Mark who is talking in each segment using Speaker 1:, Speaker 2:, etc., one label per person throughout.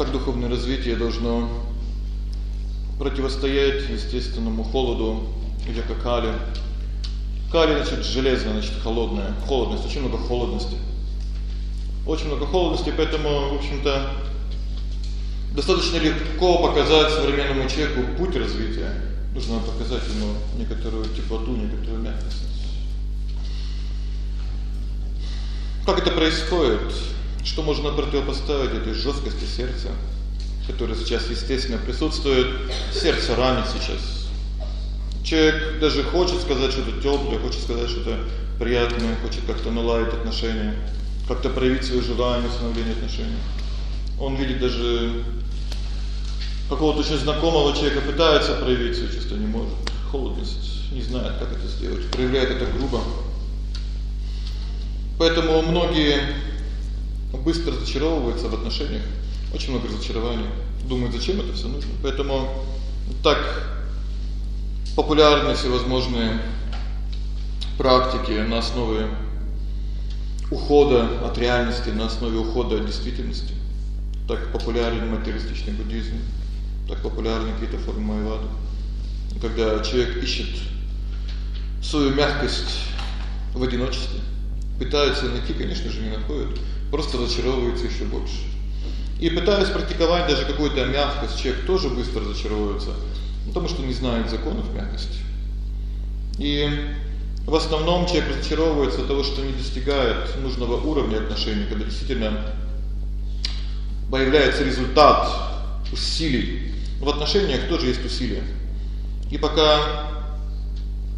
Speaker 1: так духовное развитие должно противостоять естественному холоду или кали. Кали значит железное, значит холодное, холодность, очень много холодности. Очень много холодности, поэтому, в общем-то, достаточно легко показать современному человеку путь развития. Нужно показать ему некоторую теплоту, некоторую мягкость. Как это происходит? Что можно противопоставить этой жёсткости сердца, которая сейчас естественно присутствует? Сердце ранит сейчас. Человек даже хочет сказать что-то тёплое, хочет сказать что-то приятное, хочет как-то наладить отношения, как-то проявить своё желание установления отношений. Он видит даже какого-то очень знакомого человека пытается проявить свои чувства, не может. Холодность, не знает, как это сделать, проявляет это грубо. Поэтому многие быстро разочаровываются в отношениях. Очень много разочарований. Думают, зачем это всё нужно. Поэтому так популярны всевозможные практики на основе ухода от реальности, на основе ухода от действительности. Так популярен материалистичный буддизм, так популярны какие-то формы майвады. Когда человек ищет свою мягкость в одиночестве, пытается найти, конечно же, не находит просто разочаровывается ещё больше. И пытаясь практиковать даже какую-то мягкость, человек тоже быстро разочаровывается, потому что не знает законов мягкости. И в основном человек разочаровывается от того, что не достигает нужного уровня отношений, когда действительно появляется результат усилий. В отношениях тоже есть усилия. И пока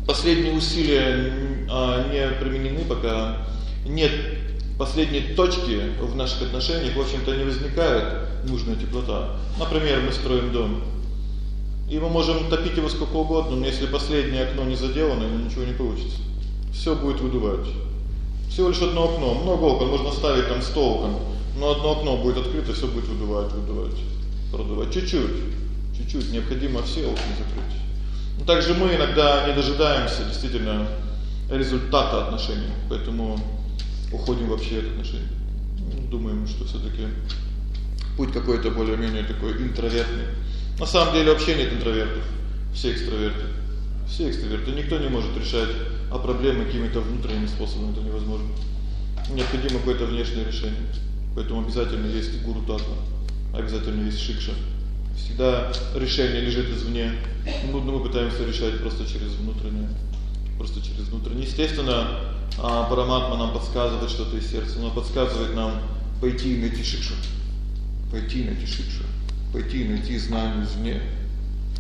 Speaker 1: последние усилия а не применены, пока нет последней точки в наших отношениях, в общем-то, не возникает нужная теплота. Например, мы строим дом. И мы можем топить его сколько угодно, но если последнее окно не заделано, ничего не получится. Всё будет выдувать. Всего лишь одно окно, много окон, можно ставить там 100 окон, но одно окно будет открыто, всё будет выдувать, выдувать, продувать чуть-чуть. Чуть-чуть необходимо все окна закрыть. Но также мы иногда не дожидаемся действительно результата отношений. Поэтому уходим вообще от отношений. Думаем, что всё-таки путь какой-то более-менее такой интровертный. На самом деле вообще нет интровертов, все экстраверты. Все экстраверты, никто не может решать а проблемы какими-то внутренними способами, это невозможно. Необходимо какое-то внешнее решение. Поэтому обязательно есть гуру татва, обязательно есть шикша. Всегда решение лежит извне. Мы мы пытаемся решать просто через внутреннее, просто через внутреннее. Естественно, а Параматма нам подсказывает что-то из сердца, он подсказывает нам пойти и найти шикшу. Пойти и найти шикшу. Пойти найти знание извне.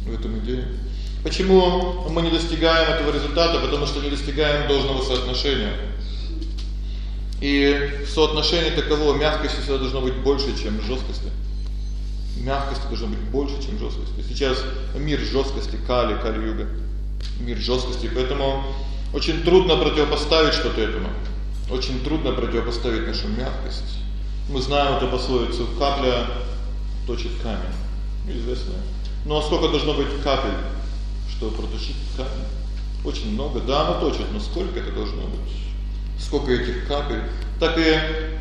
Speaker 1: В этом идея. Почему мы не достигаем этого результата? Потому что не достигаем должного соотношения. И соотношение таково, мягкости всегда должно быть больше, чем жёсткости. Мягкости должно быть больше, чем жёсткости. Сейчас мир жёсткости, кали, кали-юга. Мир жёсткости, поэтому очень трудно противопоставить что-то этому. Очень трудно противопоставить нашу мягкость. Мы знаем эту пословицу: капля точит камень. Известно. Но сколько должно быть капель, чтобы проточить камень? Очень много. Да, оно точит, но сколько это должно быть? Сколько этих капель? Так и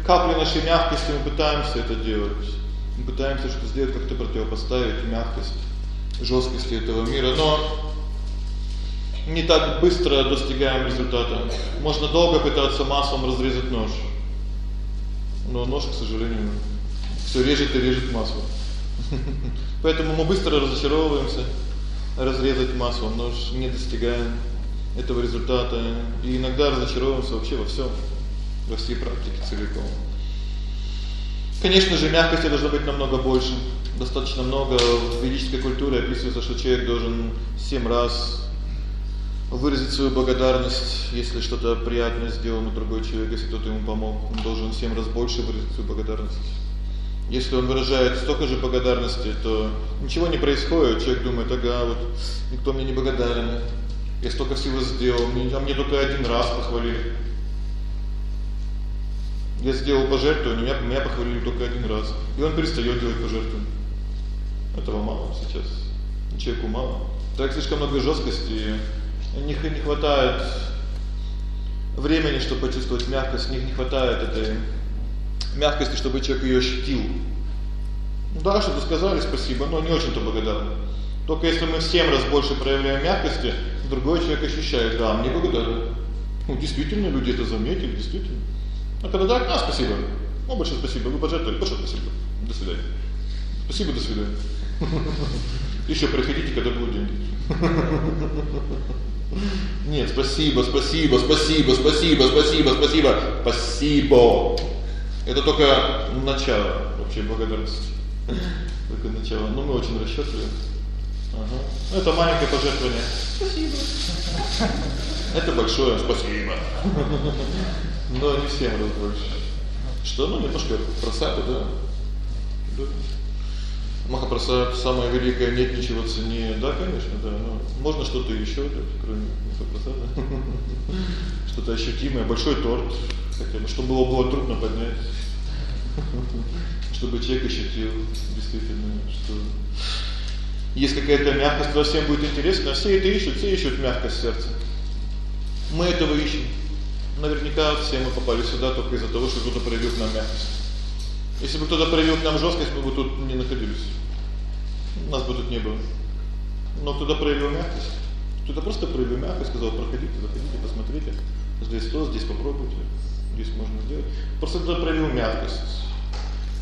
Speaker 1: капли нашей мягкости мы пытаемся это делать. Мы пытаемся что сделать, как-то противопоставить мягкость жёсткости этого мира, но не так быстро достигаем результата. Можно долго пытаться маслом разрезать нож. Но нож, к сожалению, всё режет и режет масло. Поэтому мы быстро разочаровываемся. Разрезать маслом нож не достигаем этого результата и иногда разочаровываемся вообще во всём, во всей практике целиком. Конечно же, мягкости должно быть намного больше. Достаточно много в ведической культуре описывается, что человек должен 7 раз выразить свою благодарность, если что-то приятное сделал на другой человек, если кто-то ему помог, он должен в 7 раз больше выразить свою благодарность. Если он выражает столько же благодарности, то ничего не происходит. Человек думает: "Ага, вот никто мне не благодарен. Я столько всего сделал, мне а мне только один раз похвалили". Я сделал пожертвование, меня меня похвалили только один раз. И он перестаёт делать пожертвования. Этого мало сейчас. Человеку мало. Так слишком много жёсткости не хватает времени, чтобы почувствовать мягкость, у них не хватает этой мягкости, чтобы человек её ощутил. Да, что-то сказали, спасибо, но не очень-то благодарны. Только если мы в 7 раз больше проявляем мягкости, другой человек ощущает: "Да, мне благодарны". Ну, действительно, люди это заметили, действительно. А когда так: "А, спасибо". Ну, большое спасибо, вы пожертвовали, большое спасибо. До свидания. Спасибо, до свидания. Ещё приходите, когда будут деньги. Нет, спасибо, спасибо, спасибо, спасибо, спасибо, спасибо. Спасибо. Это только начало вообще благодарности. Только начало. Но мы очень расчётливы. Ага. Ну это маленькое пожертвование. Спасибо. Это большое спасибо. Но не всем раз больше. Что, ну немножко просада, да? Да. Махапрасад самое великое, нет ничего ценнее. Да, конечно, да. Но можно что-то ещё, да, кроме Махапрасада. Что-то ощутимое, большой торт, хотя бы чтобы его было трудно поднять. Чтобы человек ощутил действительно, что есть какая-то мягкость, во всем будет интересно, все это ищут, все ищут мягкость сердца. Мы этого ищем. Наверняка все мы попали сюда только из-за того, что кто-то проявил нам мягкость. Если бы кто-то проявил к нам жёсткость, мы бы тут не находились. Нас бы тут не было. Но кто-то проявил мягкость. Кто-то просто проявил мягкость, сказал: "Проходите, заходите, посмотрите. Здесь то, здесь попробуйте. Здесь можно сделать". Просто кто-то проявил мягкость.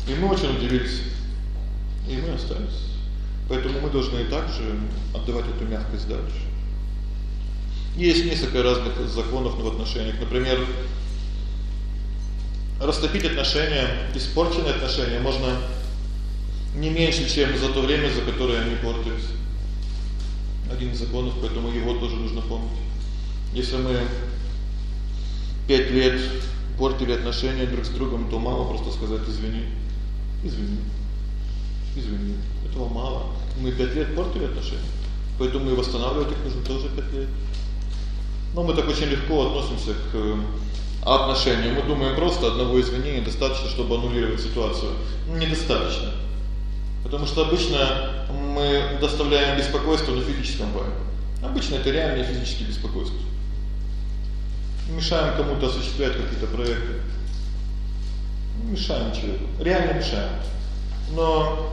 Speaker 1: И мы очень удивились. И мы остались. Поэтому мы должны также отдавать эту мягкость дальше. Есть несколько разных законов в отношениях. Например, растопить отношения, испорченные отношения можно не меньше, чем за то время, за которое они портились. Один из законов, поэтому его тоже нужно помнить. Если мы 5 лет портили отношения друг с другом, то мало просто сказать извини. Извини. Извини. Этого мало. Мы 5 лет портили отношения. Поэтому и восстанавливать их нужно тоже 5 лет. Но мы так очень легко относимся к э, отношениям. Мы думаем, просто одного извинения достаточно, чтобы аннулировать ситуацию. Ну недостаточно. Потому что обычно мы доставляем беспокойство на физическом плане. Обычно это реальное физическое беспокойство. Мешаем кому-то осуществлять какие-то проекты. Мешаем человеку. Реально мешаем. Но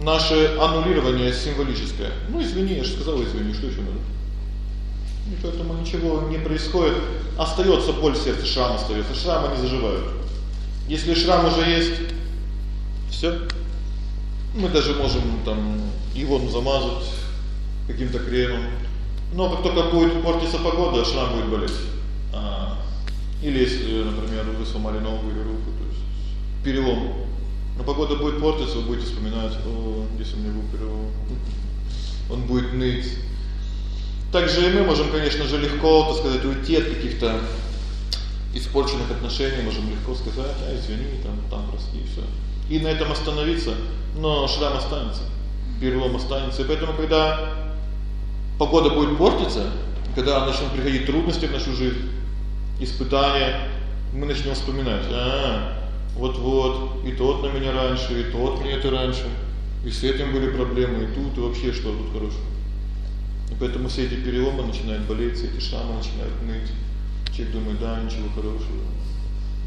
Speaker 1: наше аннулирование символическое. Ну извини, я же сказал извини, что ещё надо? И поэтому ничего не происходит. Остаётся боль в сердце, шрам остаётся. Шрамы не заживают. Если шрам уже есть, всё. Мы даже можем там его замазать каким-то кремом. Но как только будет портиться погода, шрам будет болеть. А или если, например, вы сломали ногу или руку, то есть перелом но погода будет портиться, вы будете вспоминать: "О, здесь у меня был перелом". Он будет ныть. Также и мы можем, конечно же, легко, так сказать, уйти от каких-то испорченных отношений, можем легко сказать: "А, извини, там, там прости, всё". И на этом остановиться, но шрам останется, перелом останется. И поэтому когда погода будет портиться, когда начнут приходить трудности в нашу жизнь, испытания, мы начнем вспоминать: "А, вот-вот, и тот на меня раньше, и тот мне это раньше. И с этим были проблемы, и тут и вообще что тут хорошего. И поэтому все эти переломы начинают болеть, все эти шрамы начинают ныть. Человек думает: "Да, ничего хорошего.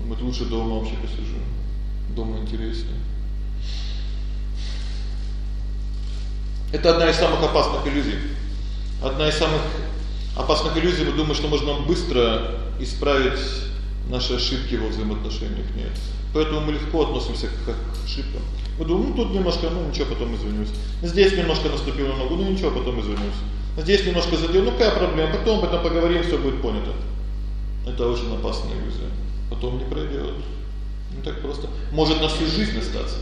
Speaker 1: Мы лучше дома вообще посижу. Дома интереснее". Это одна из самых опасных иллюзий. Одна из самых опасных иллюзий, мы думаем, что можно быстро исправить наши ошибки во взаимоотношениях. Нет. Поэтому мы легко относимся к, ошибкам. Мы думаем, ну тут немножко, ну ничего, потом извинюсь. Здесь немножко наступил на ногу, ну ничего, потом извинюсь. Здесь немножко задел, ну какая проблема? Потом об этом поговорим, всё будет понято. Это очень опасная иллюзия. Потом не пройдёт. Не так просто. Может на всю жизнь остаться.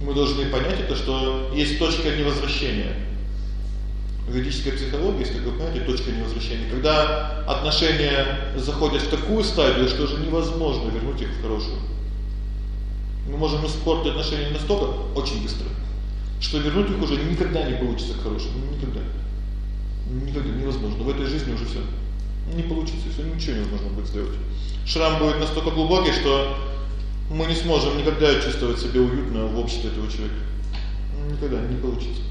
Speaker 1: Мы должны понять это, что есть точка невозвращения. В ведической психологии есть такое понятие точка невозвращения. Когда отношения заходят в такую стадию, что уже невозможно вернуть их в хорошую. Мы можем испортить отношения настолько очень быстро, что вернуть их уже никогда не получится к хорошему, никогда. Никогда невозможно. В этой жизни уже всё. Не получится, всё, ничего невозможно будет сделать. Шрам будет настолько глубокий, что мы не сможем никогда чувствовать себя уютно в обществе этого человека. Никогда не получится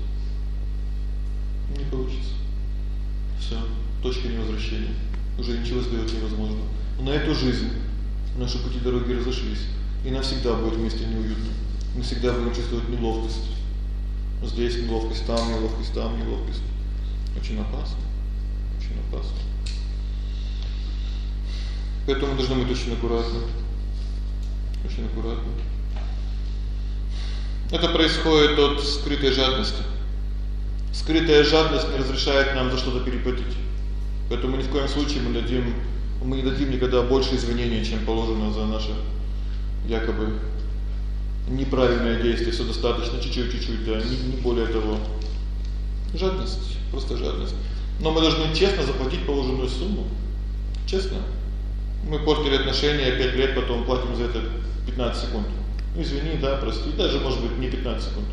Speaker 1: не получится. Всё, точка невозвращения. Уже ничего сделать невозможно. На эту жизнь наши пути дороги разошлись, и навсегда будет вместе неуютно. Мы всегда будем чувствовать неловкость. Здесь неловкость, там неловкость, там неловкость. Очень опасно. Очень опасно. Поэтому должны быть очень аккуратны. Очень аккуратны. Это происходит от скрытой жадности. Скрытая жадность не разрешает нам за что-то переплатить. Поэтому ни в коем случае мы дадим мы не дадим никогда больше извинений, чем положено за наше якобы неправильное действие. Всё достаточно чуть-чуть, чуть-чуть, да, не, не более того. Жадность, просто жадность. Но мы должны честно заплатить положенную сумму. Честно. Мы портили отношения 5 лет, потом платим за это 15 секунд. Ну извини, да, прости, даже может быть не 15 секунд.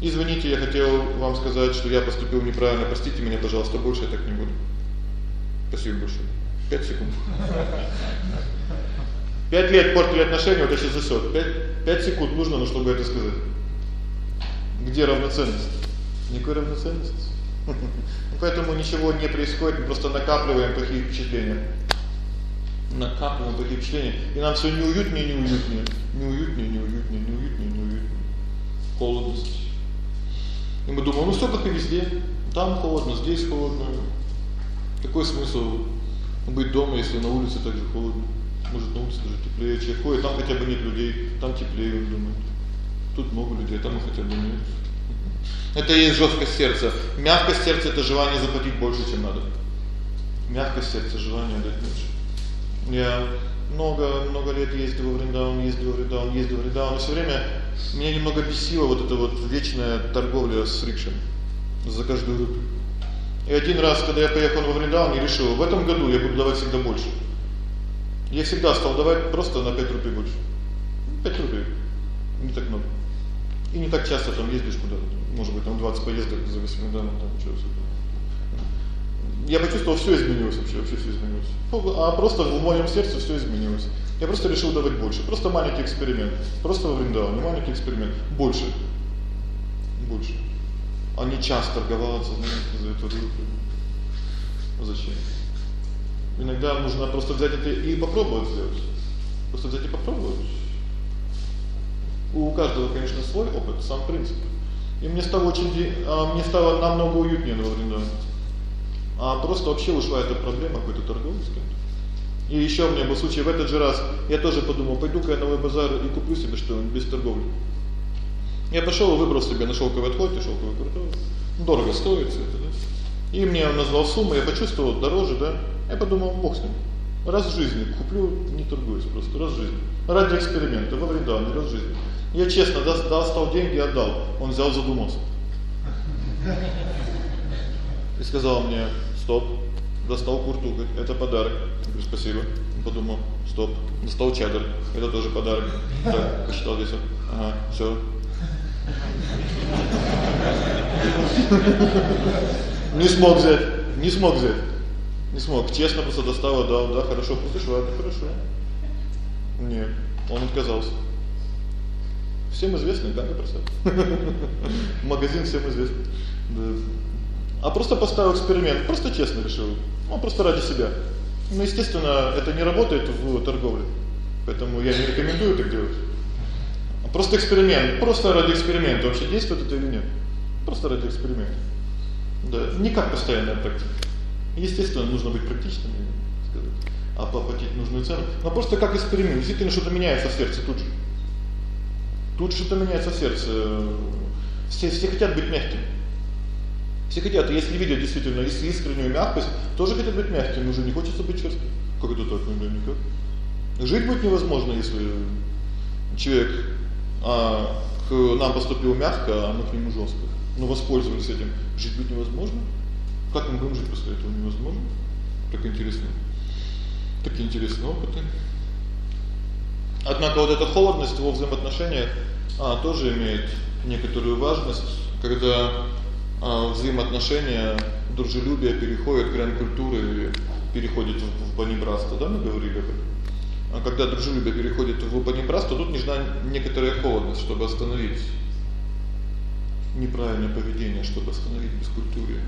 Speaker 1: Извините, я хотел вам сказать, что я поступил неправильно. Простите меня, пожалуйста, больше я так не буду. Спасибо большое. 5 секунд. 5 лет портили отношения, вот я сейчас засёт. 5 5 секунд нужно, ну чтобы это сказать. Где равноценность? Никакой равноценности. Поэтому ничего не происходит, мы просто накапливаем плохие впечатления. Накапливаем плохие впечатления, и нам всё неуютнее, неуютнее, неуютнее, неуютнее, неуютнее, неуютнее. Холодность. И мы думаем: "Ну всё как и везде. Там холодно, здесь холодно. Какой смысл быть дома, если на улице так же холодно? Может, на улице даже теплее, человек ходит, там хотя бы нет людей, там теплее, он думает. Тут много людей, там хотя бы нет. Это и есть жёсткость сердца. Мягкость сердца это желание заплатить больше, чем надо. Мягкость сердца желание дать меньше. Я много много лет ездил в Вриндаун, ездил в Вриндаун, ездил в Вриндаун, и всё время меня немного бесило вот это вот вечная торговля с рикшами за каждую рупию. И один раз, когда я поехал во Вриндаун, я решил, в этом году я буду давать всегда больше. Я всегда стал давать просто на 5 рублей больше. 5 рублей. Не так много. И не так часто там ездишь куда-то. Может быть, там 20 поездок за 8 дней, там что-то. Я почувствовал, всё изменилось вообще, вообще всё изменилось. А просто в моем сердце всё изменилось. Я просто решил давать больше. Просто маленький эксперимент. Просто во Вриндаване маленький эксперимент. Больше. Больше. А не час торговаться, знаете, за эту рыбу. Зачем? Иногда нужно просто взять это и попробовать сделать. Просто взять и попробовать. У каждого, конечно, свой опыт, сам принцип. И мне стало очень а мне стало намного уютнее на Вриндаване. А просто вообще ушла эта проблема какой-то торговли. И ещё у меня был случай в этот же раз. Я тоже подумал, пойду-ка я на новый базар и куплю себе что-нибудь без торговли. Я пошёл и выбрал себе на шёлковый отходе, шёлковый крутой. Дорого стоит всё это, да? И мне он назвал сумму, я почувствовал дороже, да? Я подумал, бог с ним. Раз в жизни куплю, не торгуюсь просто, раз в жизни. Ради эксперимента, во Вриндаване, раз в жизни. Я честно достал деньги отдал. Он взял, задумался. И сказал мне: "Стоп". Достал куртку, говорит: "Это подарок". Я говорю: "Спасибо". Он подумал: "Стоп". Достал чадр. Это тоже подарок. Так, посчитал весом. Ага, всё. Не смог взять. Не смог взять. Не смог. Честно просто достал, отдал, да, хорошо, слышишь, ладно, хорошо. Нет, он отказался. Всем известный, да, просто. Магазин всем известный. Да. А просто поставил эксперимент, просто честно решил. Ну, просто ради себя. Ну, естественно, это не работает в торговле. Поэтому я не рекомендую так делать. Просто эксперимент, просто ради эксперимента. Вообще действует это или нет? Просто ради эксперимента. Да, не как постоянная практика. Естественно, нужно быть практичным, сказать. А платить нужную цену. Но просто как эксперимент. Действительно что-то меняется в сердце тут же. Тут что-то меняется в сердце. Все все хотят быть мягкими. Все хотят, если видят действительно искреннюю мягкость, тоже хотят быть мягкими, уже не хочется быть жёстким. Как это так, ну никак. Жить будет невозможно, если человек а к нам поступил мягко, а мы к нему жёстко. Ну воспользовались этим. Жить будет невозможно. Как мы будем жить после этого невозможно? Так интересно. Такие интересные опыты. Однако вот эта холодность во взаимоотношениях а тоже имеет некоторую важность, когда а взаимоотношения, дружелюбие переходит грань культуры, переходит в, в панибратство, да, мы говорили об этом. А когда дружелюбие переходит в панибратство, тут нужна некоторая холодность, чтобы остановить неправильное поведение, чтобы остановить бескультурие.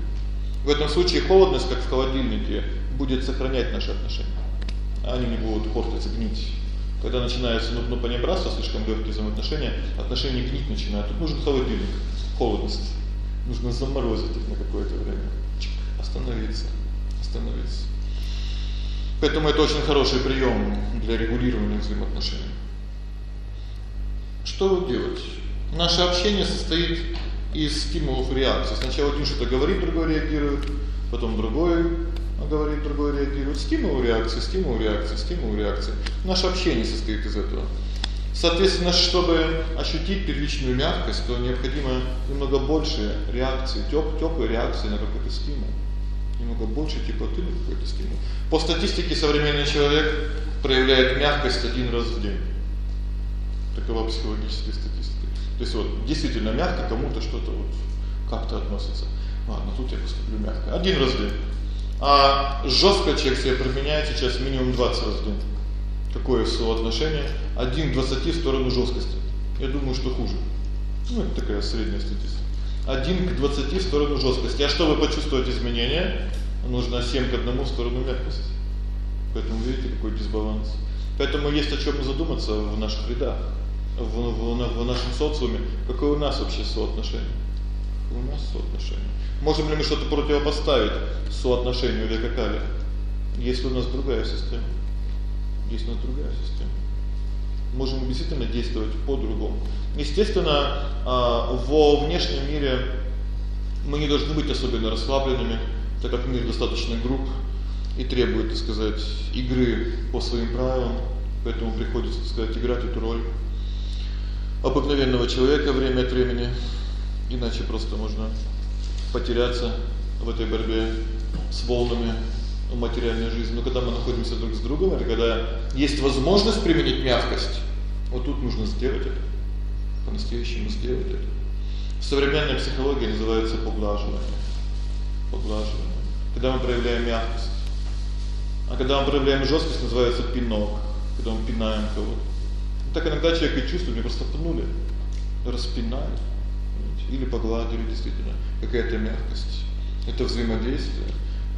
Speaker 1: В этом случае холодность, как в холодильнике, будет сохранять наши отношения. Они не будут портиться, гнить. Когда начинается ну, ну понебратство, слишком легкие взаимоотношения, отношения к них начинают. Тут нужен холодильник, холодность. Нужно заморозить их на какое-то время. Остановиться, остановиться. Поэтому это очень хороший прием для регулирования взаимоотношений. Что делать? Наше общение состоит из стимулов реакций. Сначала один что-то говорит, другой реагирует, потом другой говорит, другой реагирует. Стимул, реакция, стимул, реакция, стимул, реакция. Наше общение состоит из этого. Соответственно, чтобы ощутить первичную мягкость, то необходимо немного больше реакции, тёп тёплой реакции на какой-то стимул. Немного больше теплоты на какой-то стимул. По статистике современный человек проявляет мягкость один раз в день. Такова психологическая статистика. То есть вот действительно мягко кому-то что-то вот как-то относится. Ладно, тут я поступлю мягко. Один раз в день. А жёстко человек себя применяет сейчас минимум 20 раз в день. Какое соотношение? 1 к 20 в сторону жёсткости. Я думаю, что хуже. Ну, это такая средняя статистика. 1 к 20 в сторону жёсткости. А чтобы почувствовать изменения, нужно 7 к 1 в сторону мягкости. Поэтому видите, какой дисбаланс. Поэтому есть о чём задуматься в наших рядах, в в, в нашем социуме, какое у нас вообще соотношение. У нас соотношение. Можем ли мы что-то противопоставить соотношению или какая? Если у нас другая система. Есть у нас другая система. Можем действительно действовать по-другому. Естественно, а, во внешнем мире мы не должны быть особенно расслабленными, так как мир достаточно груб и требует, так сказать, игры по своим правилам, поэтому приходится, так сказать, играть эту роль обыкновенного человека время от времени, иначе просто можно потеряться в этой борьбе с волнами материальной жизни. Но когда мы находимся друг с другом, это когда есть возможность применить мягкость. Вот тут нужно сделать это. По-настоящему сделать это. Современная психология называется поглаживание. Поглаживание. Когда мы проявляем мягкость. А когда мы проявляем жёсткость, называется пинок, когда мы пинаем кого-то. Так иногда человек и чувствует, мне просто пнули, распинали или погладили действительно, какая-то мягкость. Это взаимодействие.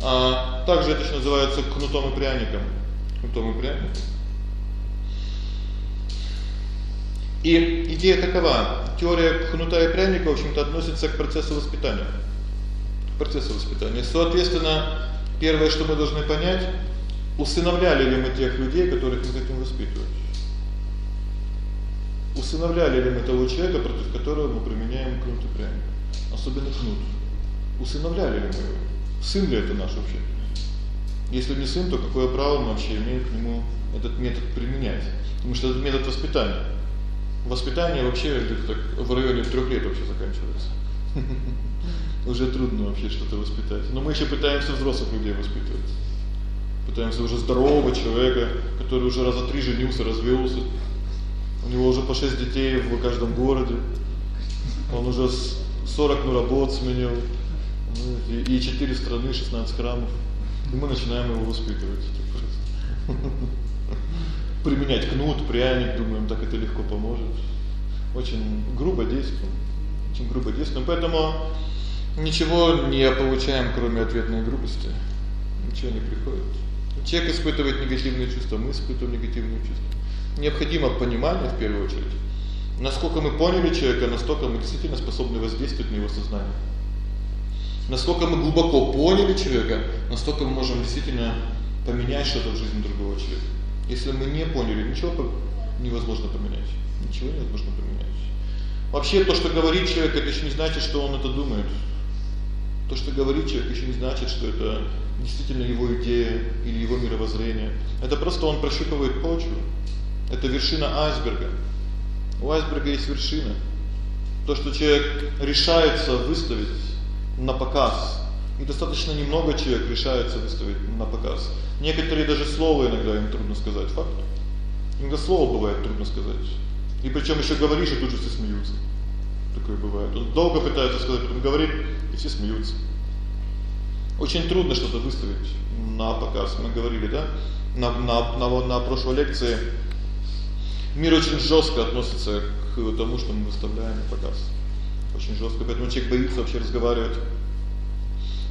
Speaker 1: А также это еще называется кнутом и пряником. Кнутом и пряником. И идея такова: теория кнута и пряника, в общем-то, относится к процессу воспитания. К процессу воспитания. Соответственно, первое, что мы должны понять, усыновляли ли мы тех людей, которых мы хотим воспитывать. Усыновляли ли мы того человека, против которого мы применяем кнут и пряник? Особенно кнут. Усыновляли ли мы его? Сын ли это наш вообще? Если не сын, то какое право мы вообще имеем к нему этот метод применять? Потому что это метод воспитания. Воспитание вообще где-то так в районе 3 лет вообще заканчивается. Уже трудно вообще что-то воспитать. Но мы еще пытаемся взрослых людей воспитывать. Пытаемся уже здорового человека, который уже раза три женился, развелся. У него уже по 6 детей в каждом городе. Он уже 40 ну работ сменил. И, и 4 страны, 16 храмов. И мы начинаем его воспитывать. Применять кнут, пряник, думаем, так это легко поможет. Очень грубо действуем. Очень грубо действуем. Поэтому ничего не получаем, кроме ответной грубости. Ничего не приходит. Человек испытывает негативные чувства, мы испытываем негативные чувства. Необходимо понимание в первую очередь. Насколько мы поняли человека, настолько мы действительно способны воздействовать на его сознание. Насколько мы глубоко поняли человека, настолько мы можем действительно поменять что-то в жизни другого человека. Если мы не поняли, ничего невозможно поменять. Ничего невозможно поменять. Вообще то, что говорит человек, это ещё не значит, что он это думает. То, что говорит человек, ещё не значит, что это действительно его идея или его мировоззрение. Это просто он прощупывает почву. Это вершина айсберга. У айсберга есть вершина. То, что человек решается выставить на показ. И достаточно немного человек решается выставить на показ. Некоторые даже слова иногда им трудно сказать, факт. Иногда слово бывает трудно сказать. И причём ещё говоришь, и тут же все смеются. Такое бывает. Он долго пытается сказать, потом говорит, и все смеются. Очень трудно что-то выставить на показ. Мы говорили, да? На на на, на прошлой лекции мир очень жёстко относится к тому, что мы выставляем на показ очень жёстко, поэтому человек боится вообще разговаривать.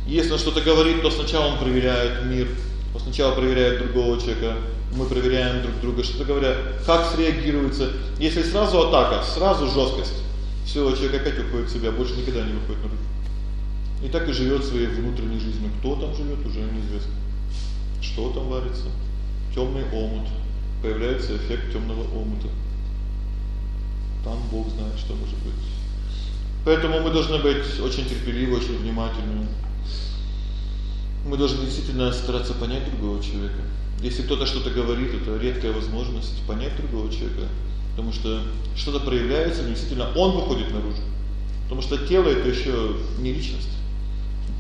Speaker 1: Если он что-то говорит, то сначала он проверяет мир, Он сначала проверяет другого человека, мы проверяем друг друга, что-то говоря, как среагируется. Если сразу атака, сразу жёсткость, всё, человек опять уходит в себя, больше никогда не выходит наружу. И так и живёт своей внутренней жизнью. Кто там живёт, уже неизвестно. Что там варится? Тёмный омут. Появляется эффект тёмного омута. Там Бог знает, что может быть. Поэтому мы должны быть очень терпеливы, очень внимательны. Мы должны действительно стараться понять другого человека. Если кто-то что-то говорит, это редкая возможность понять другого человека, потому что что-то проявляется, действительно он выходит наружу. Потому что тело это ещё не личность.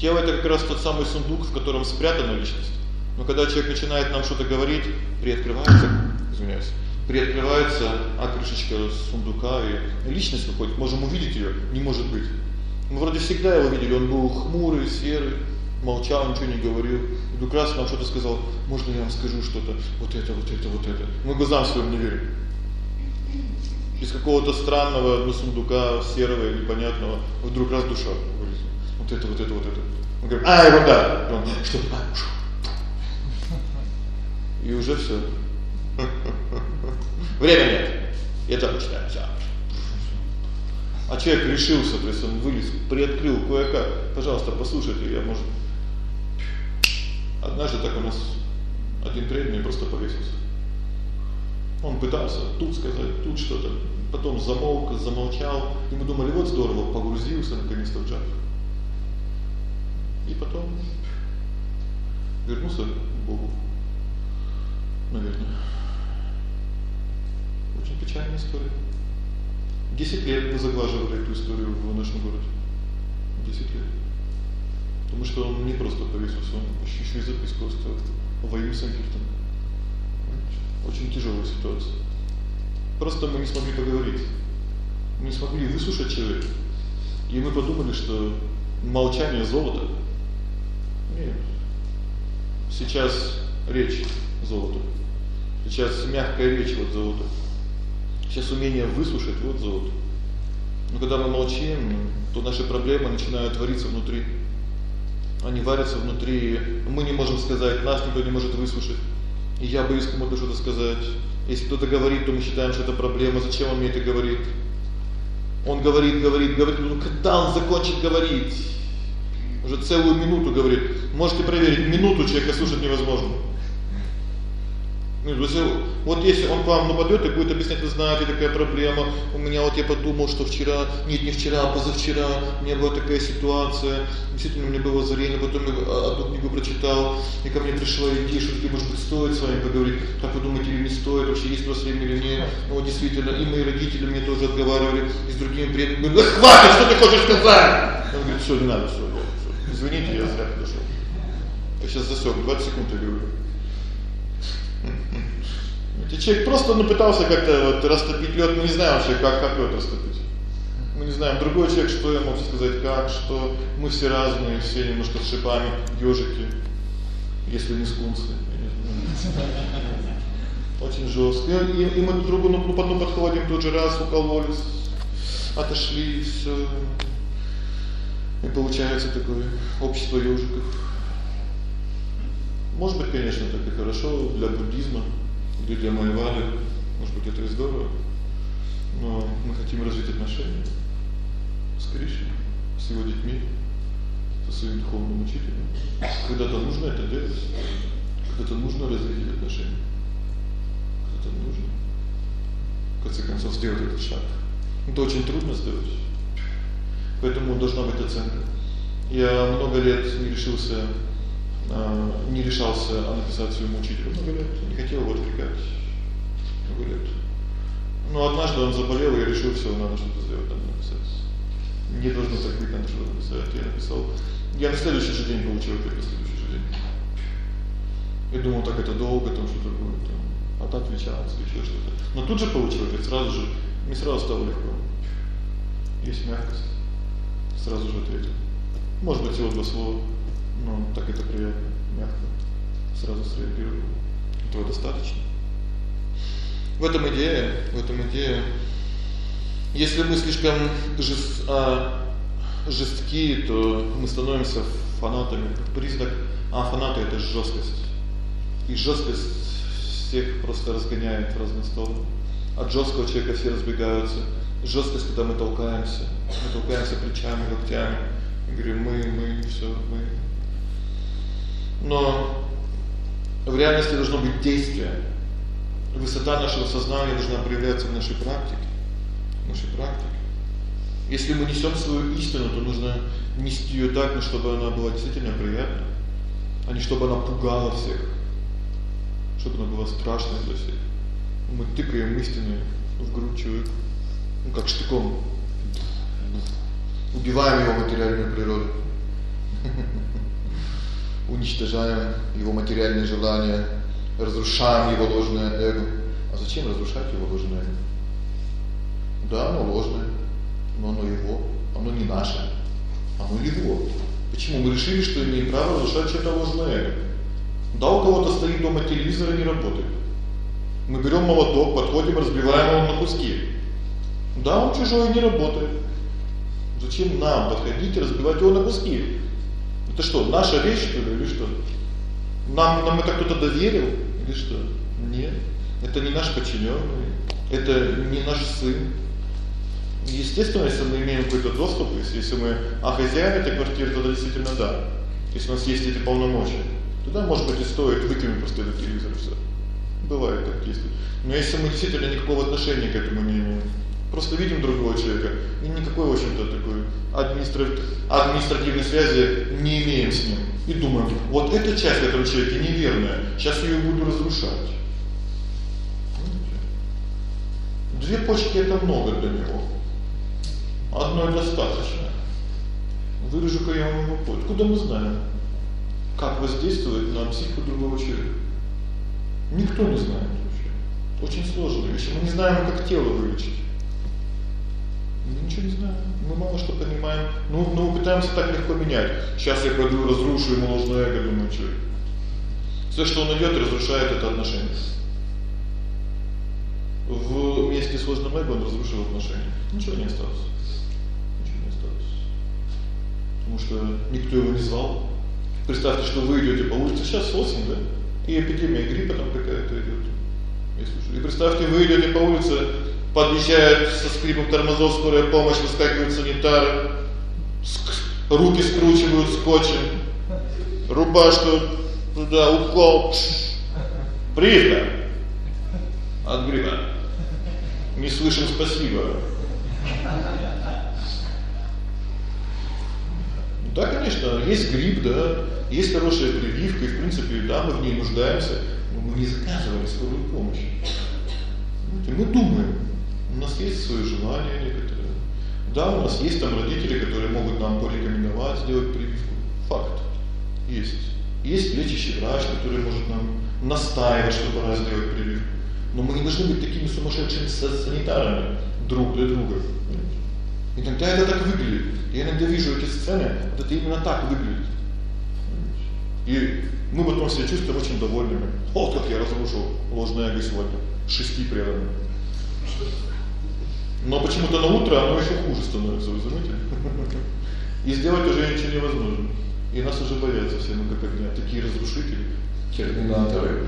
Speaker 1: Тело это как раз тот самый сундук, в котором спрятана личность. Но когда человек начинает нам что-то говорить, приоткрывается, извиняюсь, приоткрывается а крышечка сундука и личность выходит. Можем увидеть её, не может быть. Мы вроде всегда его видели, он был хмурый, серый, молчал, ничего не говорил. Вдруг раз нам что-то сказал: "Можно я вам скажу что-то? Вот это, вот это, вот это". Мы глазам своим не верим. Из какого-то странного ну, сундука серого и непонятного вдруг раз душа вылезла. Вот это, вот это, вот это. Мы говорим: "А, вот да". Он: "Что?" И уже всё. Времени нет. Это почитаем всё. А человек решился, то есть он вылез, приоткрыл кое-как. Пожалуйста, послушайте, я, может, однажды так у нас один тренер просто повесился. Он пытался тут сказать, тут что-то, потом замолк, замолчал, и мы думали, вот здорово, погрузился наконец-то в джаз. И потом вернулся к Богу. Наверное. Очень печальная история. Десять лет мы заглаживали эту историю в нашем городе. Десять лет. Потому что он не просто повесился, он еще и записку оставил во имя Санкиртана. Очень тяжелая ситуация. Просто мы не смогли поговорить. Мы не смогли выслушать человека. И мы подумали, что молчание золото. Нет. Сейчас речь золото. Сейчас мягкая речь вот золото. Сейчас умение выслушать вот золото. Но когда мы молчим, то наши проблемы начинают твориться внутри. Они варятся внутри, мы не можем сказать, нас никто не может выслушать. И я боюсь кому-то что-то сказать. Если кто-то говорит, то мы считаем, что это проблема. Зачем он мне это говорит? Он говорит, говорит, говорит, ну когда он закончит говорить? Уже целую минуту говорит. Можете проверить, минуту человека слушать невозможно. Ну, если, вот если он к вам нападёт и будет объяснять, вы знаете, такая проблема, у меня вот я подумал, что вчера, нет, не вчера, а позавчера, у меня была такая ситуация, действительно у меня было озарение, потом я одну книгу прочитал, и ко мне пришла идея, что таки, может быть, стоит с вами поговорить, как вы думаете, или не стоит, вообще есть у время или нет, ну, вот действительно, и мои родители мне тоже отговаривали, и с другими преданными, говорят, хватит, что ты хочешь сказать? Он говорит, всё, не надо, всё, извините, я зря подошёл. Я сейчас засёк, 20 секунд я говорю. И человек просто ну пытался как-то вот растопить лёд, мы не знаем вообще, как как лёд растопить. Мы не знаем другой человек, что ему сказать, как, что мы все разные, все немножко с шипами, ёжики, если не скунсы. Очень жёстко. И, и мы друг другу ну, потом подходим тот же раз, укололись, отошли, всё. И получается такое общество ёжиков. Может быть, конечно, так и хорошо для буддизма, для Майвады, может быть, это и здорово. Но мы хотим развить отношения с Кришной, с его детьми, со своим духовным учителем. Когда-то нужно это делать. Когда-то нужно развить отношения. Когда-то нужно. В конце концов сделать этот шаг. Это очень трудно сделать. Поэтому должна быть оценка. Я много лет не решился а, не решался написать своему учителю много лет, не хотел его отвлекать. Много. Но однажды он заболел, и я решил, всё, надо что-то сделать, надо написать. Не должно так быть, надо что-то написать. Я написал. Я на следующий же день получил ответ, на следующий же день. Я думал, так это долго, там что-то будет, там, а так отвечается, ещё что-то. Но тут же получил ответ, сразу же, мне сразу стало легко. Есть мягкость. Сразу же ответил. Может быть, всего два слова. Ну, так это приятно, мягко. Сразу среагировал. Этого достаточно. В этом идея, в этом идея. Если мы слишком жест, а, жесткие, то мы становимся фанатами. Признак а фаната это жёсткость. И жесткость всех просто разгоняет в разные стороны. От жесткого человека все разбегаются. Жесткость, когда мы толкаемся, мы толкаемся плечами, локтями, и говорим: "Мы, мы, всё, мы". Но в реальности должно быть действие. Высота нашего сознания должна проявляться в нашей практике. В нашей практике. Если мы несём свою истину, то нужно нести её так, ну, чтобы она была действительно приятной, а не чтобы она пугала всех. Чтобы она была страшной для всех. Мы тыкаем истину в грудь человека, ну как штыком. Убиваем его материальную природу. Уничтожаем его материальные желания, разрушаем его ложное эго. А зачем разрушать его ложное эго? Да, оно ложное но оно его, оно не наше, оно его. Почему мы решили, что имеем право разрушать чьё-то ложное эго? Да, у кого-то стоит дома телевизор и не работает. Мы берём молоток, подходим, разбиваем его на куски. Да, он чужой не работает. Зачем нам подходить и разбивать его на куски? Это что, наша вещь что ли или что? Нам нам это кто-то доверил или что? Нет. Это не наш подчинённый, это не наш сын, Естественно, если мы имеем какой-то доступ, если мы а хозяин этой квартиры, то действительно да. Если у нас есть эти полномочия, тогда, может быть, и стоит выкинуть просто этот телевизор всё. Бывает так действует. Но если мы действительно никакого отношения к этому не имеем, просто видим другого человека и никакой, в общем-то, такой административной административной связи не имеем с ним. И думаем: вот эта часть этого человека неверная, сейчас её буду разрушать. Две почки это много для него. Одной достаточно. Выражу-ка я вам его. Куда мы знаем? Как воздействует на психику другого человека? Никто не знает вообще. Очень сложная вещь. Мы не знаем, как тело вылечить. Ничего не знаем. Мы мало что понимаем. Ну, ну пытаемся так легко менять. Сейчас я пойду разрушу ему ложное эго, думаю, человек. Всё, что он идёт, разрушает это отношение. В месте с ложным эго он разрушил отношения. Ничего не осталось потому что никто его не звал. Представьте, что вы идёте по улице, сейчас осень, да? И эпидемия гриппа там какая-то идёт. Если И представьте, вы идёте по улице, подъезжает со скрипом тормозов скорая помощь, выскакивают санитары, руки скручивают скотчем, рубашку туда укол. Привет. От гриппа. Не слышим спасибо. Да, конечно, есть грипп, да, есть хорошая прививка, и в принципе, да, мы в ней нуждаемся, но мы не заказывали скорую помощь. мы думаем, у нас есть свои желания некоторые. Да, у нас есть там родители, которые могут нам порекомендовать сделать прививку. Факт. Есть. Есть лечащий врач, который может нам настаивать, что пора сделать прививку. Но мы не должны быть такими сумасшедшими санитарами друг для друга. Иногда это так выглядит. Я иногда вижу эти сцены, вот это именно так выглядит. И мы потом себя чувствуем очень довольными. Вот как я разрушил ложное эго сегодня. Шести преданных. Но почему-то на утро оно еще хуже становится, вы заметили? И сделать уже ничего невозможно. И нас уже боятся все мы как огня, такие разрушители, терминаторы.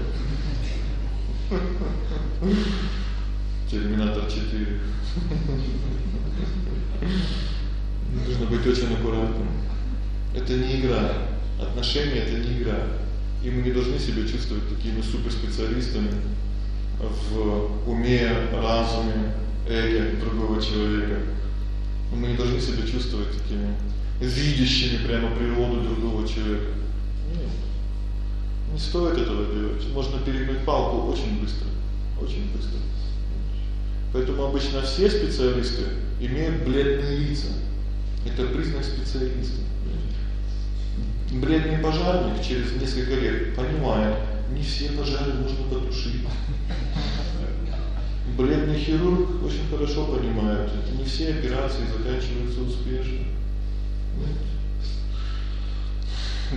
Speaker 1: Терминатор 4. Нужно быть очень аккуратным. Это не игра. Отношения это не игра. И мы не должны себя чувствовать такими суперспециалистами в уме, разуме, эго другого человека. Мы не должны себя чувствовать такими видящими прямо природу другого человека. Нет. Не стоит этого делать. Можно перегнуть палку очень быстро, очень быстро. Поэтому обычно все специалисты имеют бледные лица. Это признак специалиста. Бледный пожарник через несколько лет понимает, не все пожары можно потушить. Бледный хирург очень хорошо понимает, не все операции заканчиваются успешно.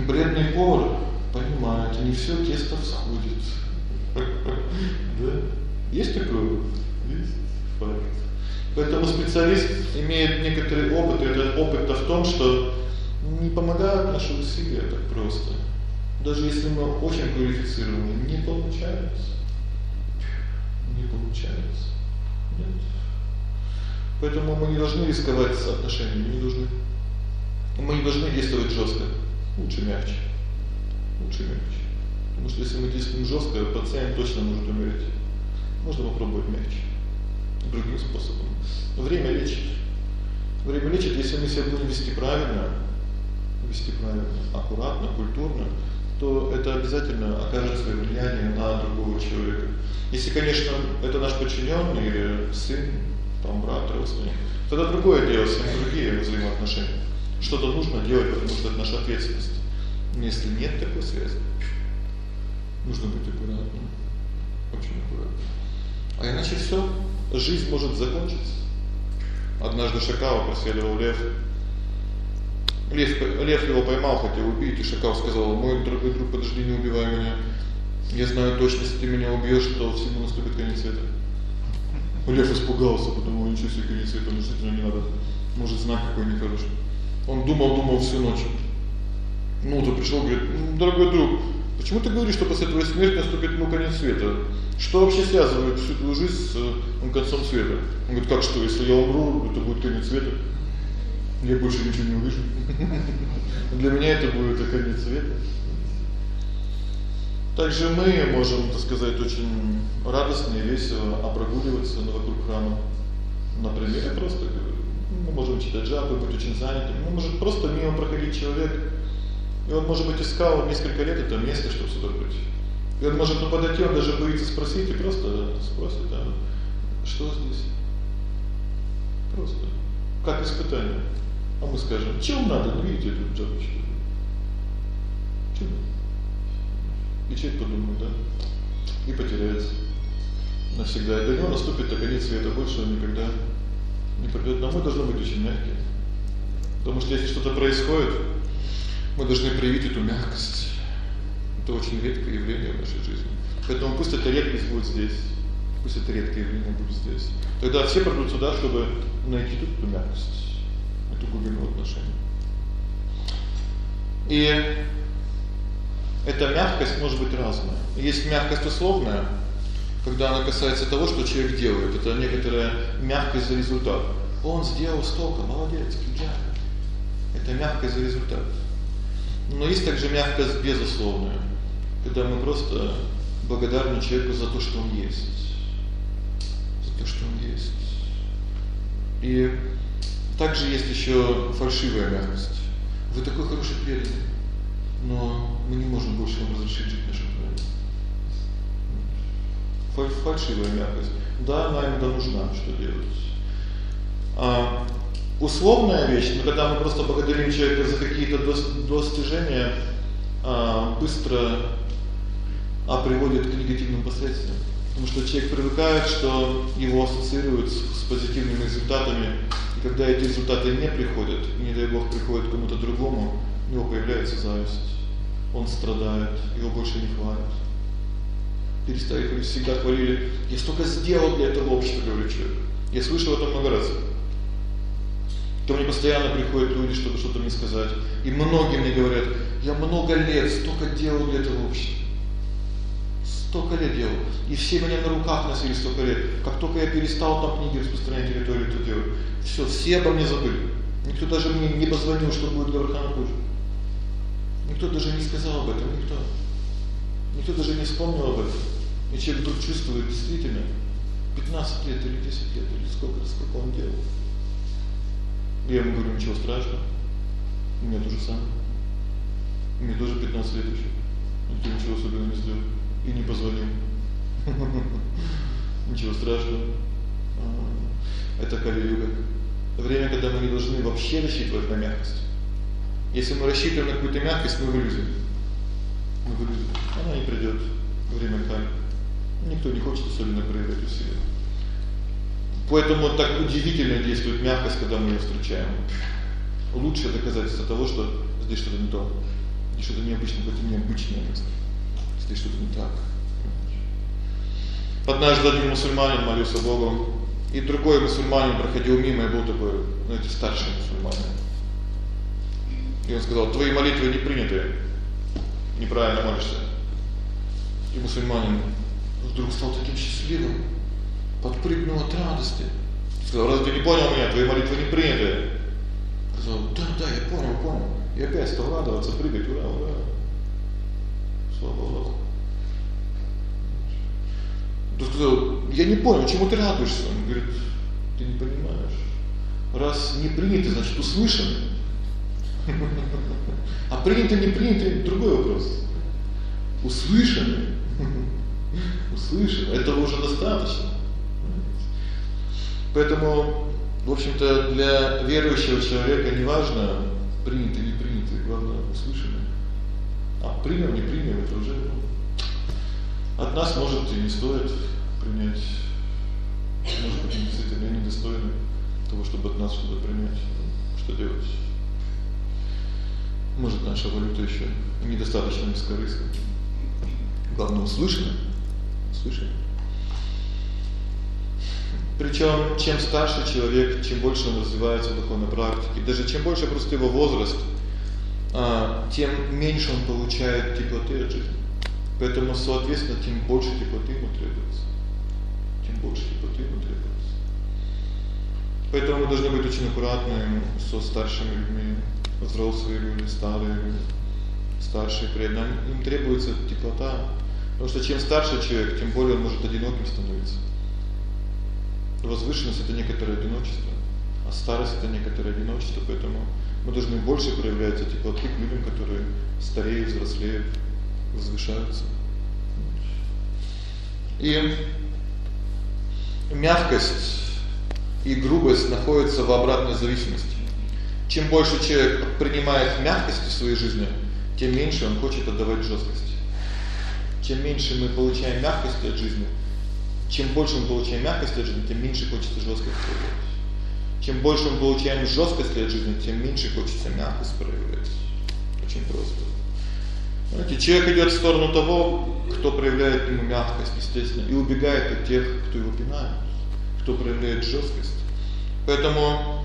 Speaker 1: Бледный повар понимает, не все тесто всходит. Да? Есть такое? Есть факт. Поэтому специалист имеет некоторый опыт, и этот опыт-то в том, что не помогают наши усилия так просто. Даже если мы очень квалифицированы, не получается. Получается. Нет. Поэтому мы не должны рисковать с отношениями, не должны. Мы не должны действовать жестко. Лучше мягче. Лучше мягче. Потому что если мы действуем жестко, пациент точно может умереть. Можно попробовать мягче. Другим способом. Время лечит. Время лечит, если мы себя будем вести правильно, вести правильно, аккуратно, культурно, то это обязательно окажет свое влияние на другого человека. Если, конечно, это наш подчинённый или сын, там брат, родственник, тогда другое дело, совсем другие взаимоотношения. Что-то нужно делать, потому что это наша ответственность. Но если нет такой связи, нужно быть аккуратным. Очень аккуратным. А иначе всё, жизнь может закончиться. Однажды Шакала преследовал лев. Лев, лев его поймал, хотел убить, и Шакал сказал: "Мой дорогой друг, подожди, не убивай меня. Я знаю точно, если ты меня убьёшь, то всему наступит конец света". Лев испугался, подумал: "Ничего себе, конец света, действительно не надо. Может, знак какой нехороший". Он думал, думал всю ночь. Ну, то пришёл, говорит: "Дорогой друг, почему ты говоришь, что после твоей смерти наступит ну конец света? Что вообще связывает всю твою жизнь с ну, концом света?" Он говорит: "Как что, если я умру, это будет конец света? Я больше ничего не увижу. Для меня это будет конец света". Также мы можем, так сказать, очень радостно и весело прогуливаться вокруг храма. Например, просто мы можем читать джапы, быть очень занятыми. Мы можем просто мимо проходить человек, и он, может быть, искал несколько лет это место, чтобы сюда прийти. И он может ну подойти, он даже боится спросить и просто спросит, а что здесь? Просто как испытание. А мы скажем: "Чем надо, ну видите эту джапочку?" Чем? И человек подумает, да? И потеряется навсегда. И до него наступит конец света, больше он никогда не придёт. Но мы должны быть очень мягкие. Потому что если что-то происходит, мы должны проявить эту мягкость. Это очень редкое явление в нашей жизни. Поэтому пусть эта редкость будет здесь. Пусть это редкое явление будет здесь. Тогда все придут сюда, чтобы найти тут эту мягкость, эту глубину отношений. И эта мягкость может быть разная. Есть мягкость условная, когда она касается того, что человек делает. Это некоторая мягкость за результат. Он сделал столько, молодец, идеально. Это мягкость за результат. Но есть также мягкость безусловная, когда мы просто благодарны человеку за то, что он есть. За то, что он есть. И также есть ещё фальшивая мягкость. Вы такой хороший преданный но мы не можем больше вам разрешить жить нашим правилам. Фальшивая мягкость. Да, она иногда нужна, что делать. А условная вещь, но когда мы просто благодарим человека за какие-то достижения, а быстро а приводит к негативным последствиям. Потому что человек привыкает, что его ассоциируют с, с позитивными результатами, и когда эти результаты не приходят, не дай бог приходят кому-то другому, у него появляется зависть он страдает, его больше не хвалят. Перестали всегда хвалили. Я столько сделал для этого общества, говорит человек. Я слышал это много раз. Ко мне постоянно приходят люди, чтобы что-то мне сказать. И многие мне говорят: "Я много лет столько делал для этого общества. Столько лет делал. И все меня на руках носили столько лет. Как только я перестал там книги распространять территорию это делать, всё, все обо мне забыли. Никто даже мне не позвонил, что будет Гаврхан Куч. Никто даже не сказал об этом, никто. Никто даже не вспомнил об этом. И человек вдруг чувствует действительно 15 лет или 10 лет, или сколько, сколько он делал. Я ему говорю, ничего страшного. У меня то же самое. Мне тоже 15 лет еще. Никто ничего особенного не сделал и не позвонил. Ничего страшного. Это кали-юга. Время, когда мы не должны вообще рассчитывать на мягкость. Если мы рассчитываем на какую-то мягкость, мы в иллюзии. Мы в иллюзии. Она не придёт. Время каль. Никто не хочет особенно проявлять усилия. Поэтому так удивительно действует мягкость, когда мы её встречаем. Лучшее доказательство того, что здесь что-то не то. Здесь что-то необычное, какое-то необычное место. Здесь что-то не так. Однажды один мусульманин молился Богу, и другой мусульманин проходил мимо и был такой, знаете, старший мусульманин. И он сказал: "Твои молитвы не приняты". неправильно молишься. И мусульманин вдруг стал таким счастливым, подпрыгнул от радости. Сказал: "Раз ты не понял меня, твои молитвы не приняты". Сказал: "Да, да, я понял, понял". И опять стал радоваться, прыгать, ура, ура. Слава Аллаху. Тот сказал: "Я не понял, чему ты радуешься?" Он говорит: "Ты не понимаешь. Раз не принято, значит услышано. А принято не принято другой вопрос. Услышано. Услышано. Этого уже достаточно. Поэтому, в общем-то, для верующего человека не важно принято или не принято, главное услышано. А принял, не принял это уже ну, от нас может и не стоит принять. Может быть, мы действительно недостойны того, чтобы от нас что-то принять. Что делать? Может, наша валюта ещё недостаточно бескорыстна. Главное услышано. Слышали? Причём чем старше человек, чем больше он развивается в духовной практике, даже чем больше просто его возраст, а тем меньше он получает теплоты от жизни. Поэтому, соответственно, тем больше теплоты ему требуется. Тем больше теплоты ему требуется. Поэтому мы должны быть очень аккуратны со старшими людьми, взрослые люди, старые люди, старшие преданные. Им требуется теплота. Потому что чем старше человек, тем более он может одиноким становиться. Возвышенность это некоторое одиночество, а старость это некоторое одиночество, поэтому мы должны больше проявлять эти теплоты к людям, которые стареют, взрослеют, возвышаются. И мягкость и грубость находятся в обратной зависимости. Чем больше человек принимает мягкость в своей жизни, тем меньше он хочет отдавать жёсткость. Чем меньше мы получаем мягкости от жизни, чем больше мы получаем мягкости от жизни, тем меньше хочется жёсткости проявлять. Чем больше мы получаем жёсткости от жизни, тем меньше хочется мягкость проявлять. Очень просто. Знаете, человек идёт в сторону того, кто проявляет ему мягкость, естественно, и убегает от тех, кто его пинает, кто проявляет жёсткость. Поэтому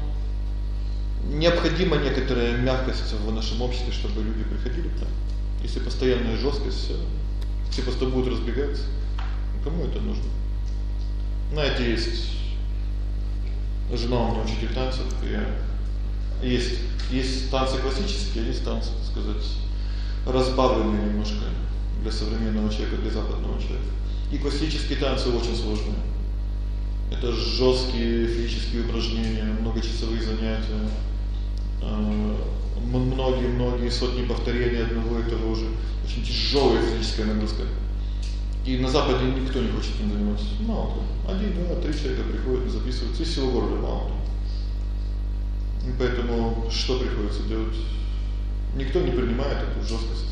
Speaker 1: необходима некоторая мягкость в нашем обществе, чтобы люди приходили к нам. Если постоянная жёсткость, все просто будут разбегаться. Кому это нужно? Знаете, есть жена у меня учитель танцев, и есть есть танцы классические, есть танцы, так сказать, разбавленные немножко для современного человека, для западного человека. И классические танцы очень сложные. Это жёсткие физические упражнения, многочасовые занятия. Э многие-многие сотни повторений одного и того же. Очень тяжёлая физическая нагрузка. И на западе никто не хочет этим заниматься. Мало кто. Один, два, три человека приходят записываются из всего города, мало. И поэтому что приходится делать? Никто не принимает эту жёсткость.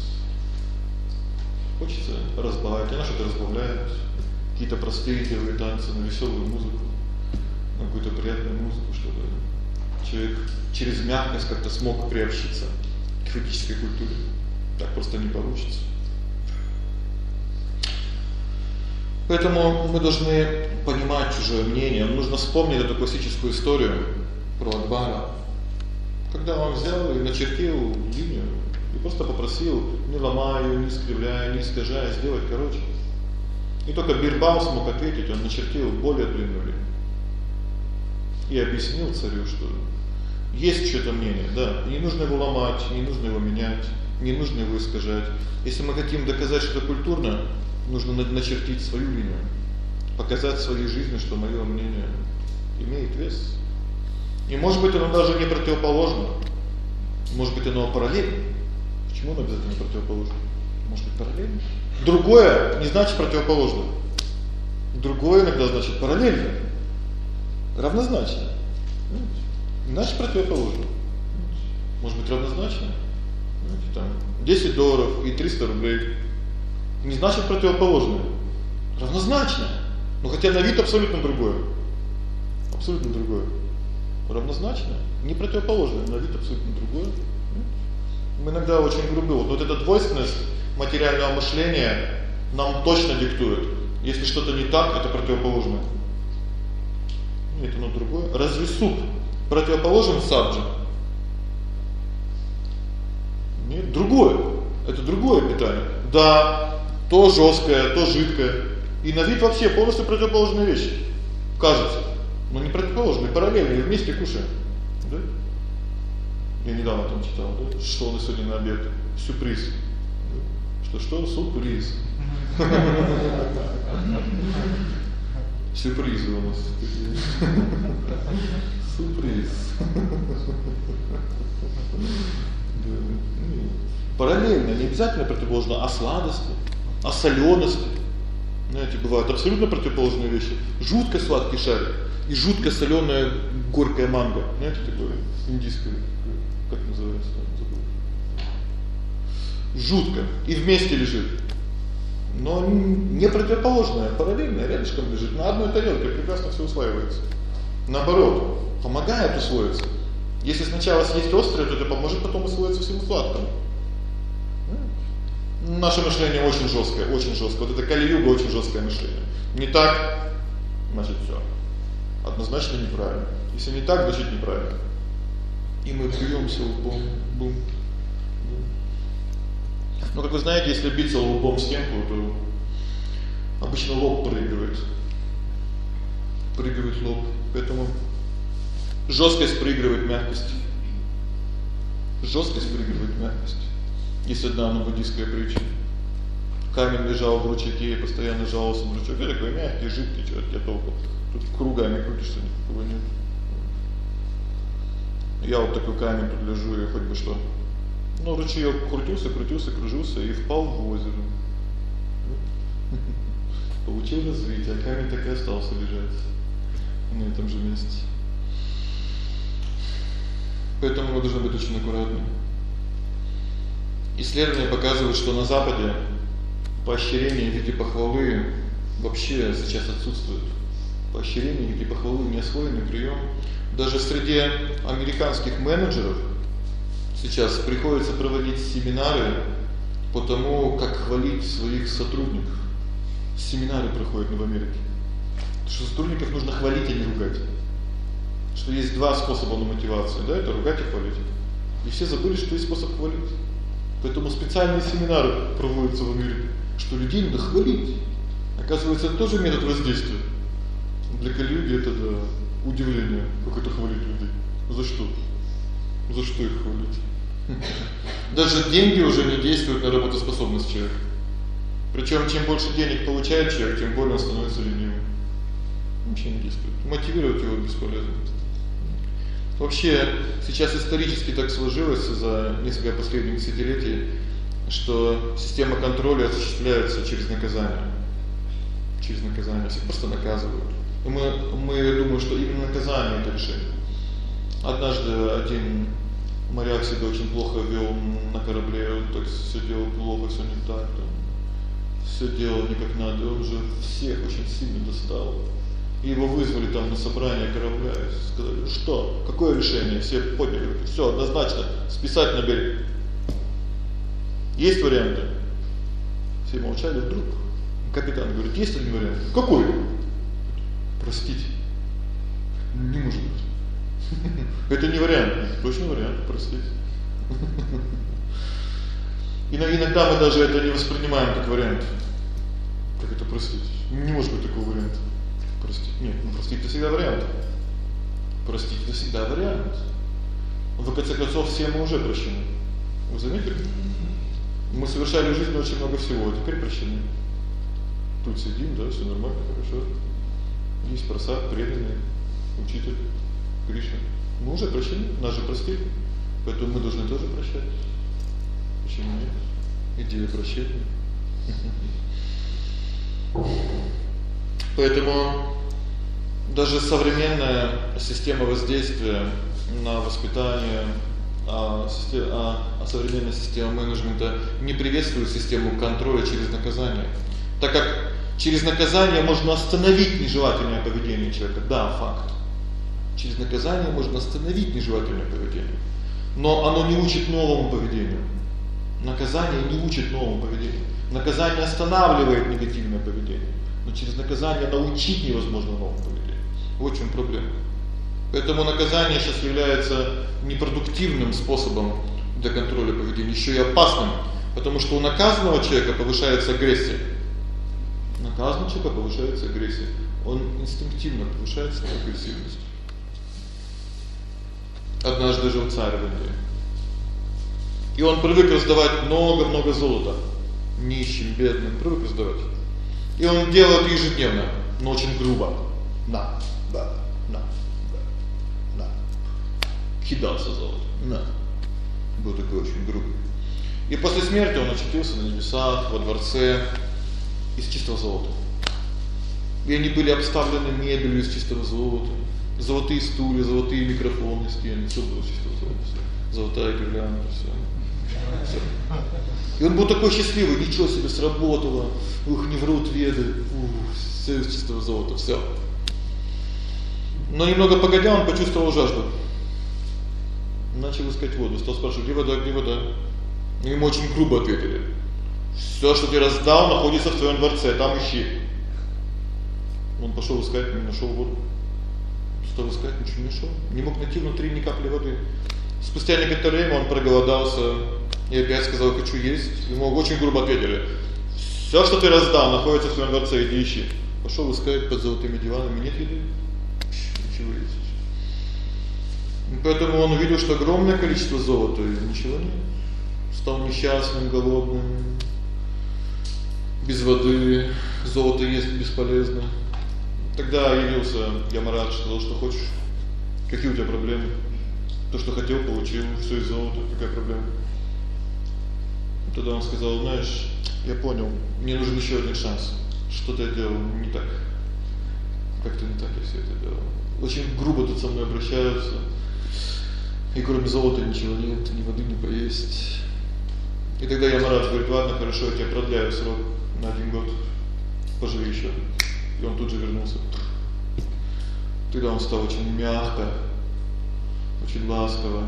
Speaker 1: Хочется разбавить, она что-то разбавляет. Какие-то простые делают танцы на весёлую музыку, на какую-то приятную музыку, чтобы человек через мягкость как-то смог приобщиться к физической культуре. Так просто не получится. Поэтому мы должны понимать чужое мнение. Нужно вспомнить эту классическую историю про Акбара. Когда он взял и начертил линию и просто попросил, не ломая не искривляя, не искажая, сделать короче. И только Бирбал смог ответить, он начертил более длинную линию. И объяснил царю, что есть что-то мнение, да, не нужно его ломать, не нужно его менять, не нужно его искажать. Если мы хотим доказать, что культурно, нужно начертить свою линию, показать своей жизнью, что моё мнение имеет вес. И может быть, оно даже не противоположно. Может быть, оно параллельно. Почему оно обязательно противоположно? Может быть, параллельно? Другое не значит противоположно. Другое иногда значит параллельно. Равнозначно. Значит, противоположно. Может быть, равнозначно. Знаете, там 10 долларов и 300 рублей не значит противоположное. Равнозначно. Но хотя на вид абсолютно другое. Абсолютно другое. Равнозначно, не противоположное, на вид абсолютно другое. Мы иногда очень грубы. Вот, вот эта двойственность материального мышления нам точно диктует. Если что-то не так, это противоположное. Нет, оно другое. Разве суп противоположен саджа? Нет, другое. Это другое питание. Да, то жёсткое, то жидкое. И на вид вообще полностью противоположные вещи. Кажется. Но не противоположные, параллельные, вместе кушаем. Да? Я недавно там читал, да? Что у нас сегодня на обед? Сюрприз. Что что? Сюрприз. Сюрпризы у нас. Сюрприз. Параллельно, не обязательно противоположно, а сладости, а солёности. Знаете, бывают абсолютно противоположные вещи. Жутко сладкий шарик и жутко солёная горькая манго. Знаете, такое индийское, как называется, забыл. Жутко и вместе лежит. Но не противоположное, параллельно рядышком лежит. На одной тарелке прекрасно всё усваивается. Наоборот, помогает усвоиться. Если сначала съесть острое, то это поможет потом усвоиться всему сладкому. Наше мышление очень жёсткое, очень жёсткое. Вот это кали-юга очень жёсткое мышление. Не так, значит всё. Однозначно неправильно. Если не так, значит неправильно. И мы бьёмся лбом, бум. Ну, как вы знаете, если биться лбом в стенку, то обычно лоб прыгает. Прыгает лоб. Поэтому жёсткость проигрывает мягкость. Жёсткость проигрывает мягкость. Есть одна буддийская притча. Камень лежал в ручейке, и постоянно жаловался на ручеёк. Я такой мягкий, жидкий, что от тебя толку? Тут кругами крутишься, никакого нет. Я вот такой камень тут лежу, и хоть бы что. Ну, ручеёк крутился, крутился, кружился и впал в озеро. Получил развитие, а камень так и остался лежать на этом же месте. Поэтому мы должны быть очень аккуратны. Исследования показывают, что на западе поощрение в виде похвалы вообще сейчас отсутствует. Поощрение в виде похвалы не освоенный приём. Даже среди американских менеджеров сейчас приходится проводить семинары по тому, как хвалить своих сотрудников. Семинары проходят в Америке. Что сотрудников нужно хвалить, а не ругать. Что есть два способа на мотивацию, да, это ругать и хвалить. И все забыли, что есть способ хвалить. Поэтому специальные семинары проводятся в Америке, что людей надо хвалить. Оказывается, это тоже метод воздействия. Для коллеги это да, удивление, как это хвалить людей. За что? За что их хвалить? Даже деньги уже не действуют на работоспособность человека. Причём чем больше денег получает человек, тем более он становится ленивым. Вообще не действует. Мотивировать его бесполезно. Вообще, сейчас исторически так сложилось за несколько последних десятилетий, что система контроля осуществляется через наказание. Через наказание всех просто наказывают. И мы мы думаем, что именно наказание это решение. Однажды один моряк себя очень плохо вел на корабле, он так всё делал плохо, всё не так, там. Всё делал не как надо, он же всех очень сильно достал. И его вызвали там на собрание корабля и сказали: "Что? Какое решение?" Все подняли руки. Всё, однозначно списать на берег. Есть варианты. Все молчали вдруг. Капитан говорит: "Есть один вариант". Какой? Простите. Не может быть. Это не вариант, точно вариант, простите. И иногда мы даже это не воспринимаем как вариант. Как это простить? Не может быть такого варианта. Простить. Нет, ну простить это всегда вариант. Простить это всегда вариант. В конце концов все мы уже прощены. Вы заметили? Мы совершали в жизни очень много всего, а теперь прощены. Тут сидим, да, всё нормально, хорошо. Есть просад, преданный учитель Кришна. Мы уже прощены, нас же простили. Поэтому мы должны тоже прощать. Почему нет? Идея прощения. Поэтому даже современная система воздействия на воспитание, а система а, современная система менеджмента не приветствует систему контроля через наказание. Так как через наказание можно остановить нежелательное поведение человека. Да, факт. Через наказание можно остановить нежелательное поведение. Но оно не учит новому поведению. Наказание не учит новому поведению. Наказание останавливает негативное поведение но через наказание научить невозможно новому поведению. Вот в чём проблема. Поэтому наказание сейчас является непродуктивным способом для контроля поведения, ещё и опасным, Потому что у наказанного человека повышается агрессия. У наказанного человека повышается агрессия. Он инстинктивно повышает свою агрессивность. Однажды жил царь в Индии. И он привык раздавать много-много золота нищим, бедным, привык раздавать. И он делал это ежедневно, но очень грубо. На, да, на, да, на. Кидался золото. На. Был такой очень грубый. И после смерти он очутился на небесах, во дворце из чистого золота. И они были обставлены мебелью из чистого золота. Золотые стулья, золотые микрофоны, стены, всё было из чистого золота. Золотая гирлянда, всё. всё. И он был такой счастливый, ничего себе сработало. Ух, не врут веды. Ух, всё из чистого золота, всё. Но немного погодя, он почувствовал жажду. Начал искать воду, стал спрашивать: "Где вода? Где вода?" И ему очень грубо ответили: "Всё, что ты раздал, находится в твоём дворце, там ищи". Он пошёл искать, не нашёл воду. Стал искать, ничего не нашёл. Не мог найти внутри ни капли воды. Спустя некоторое время он проголодался и опять сказал: "Хочу есть". Ему очень грубо ответили: "Всё, что ты раздал, находится в твоём дворце, иди ищи". Пошёл искать под золотыми диванами, нет еды. Ничего есть. Поэтому он увидел, что огромное количество золота, и ничего нет. Стал несчастным, голодным. Без воды, золото есть бесполезно. Тогда явился Ямарадж, сказал: "Что хочешь? Какие у тебя проблемы?" То, что хотел, получил, всё из золота, какая проблема? Тогда он сказал: "Знаешь, я понял, мне нужен ещё один шанс. Что-то я делал не так. Как-то не так я всё это делал. Очень грубо тут со мной обращаются. И кроме золота ничего нет, ни воды, ни поесть". И тогда Ямарадж говорит: "Ладно, хорошо, я тебе продляю срок на один год. Поживи ещё". И он тут же вернулся. Тогда он стал очень мягко, очень ласково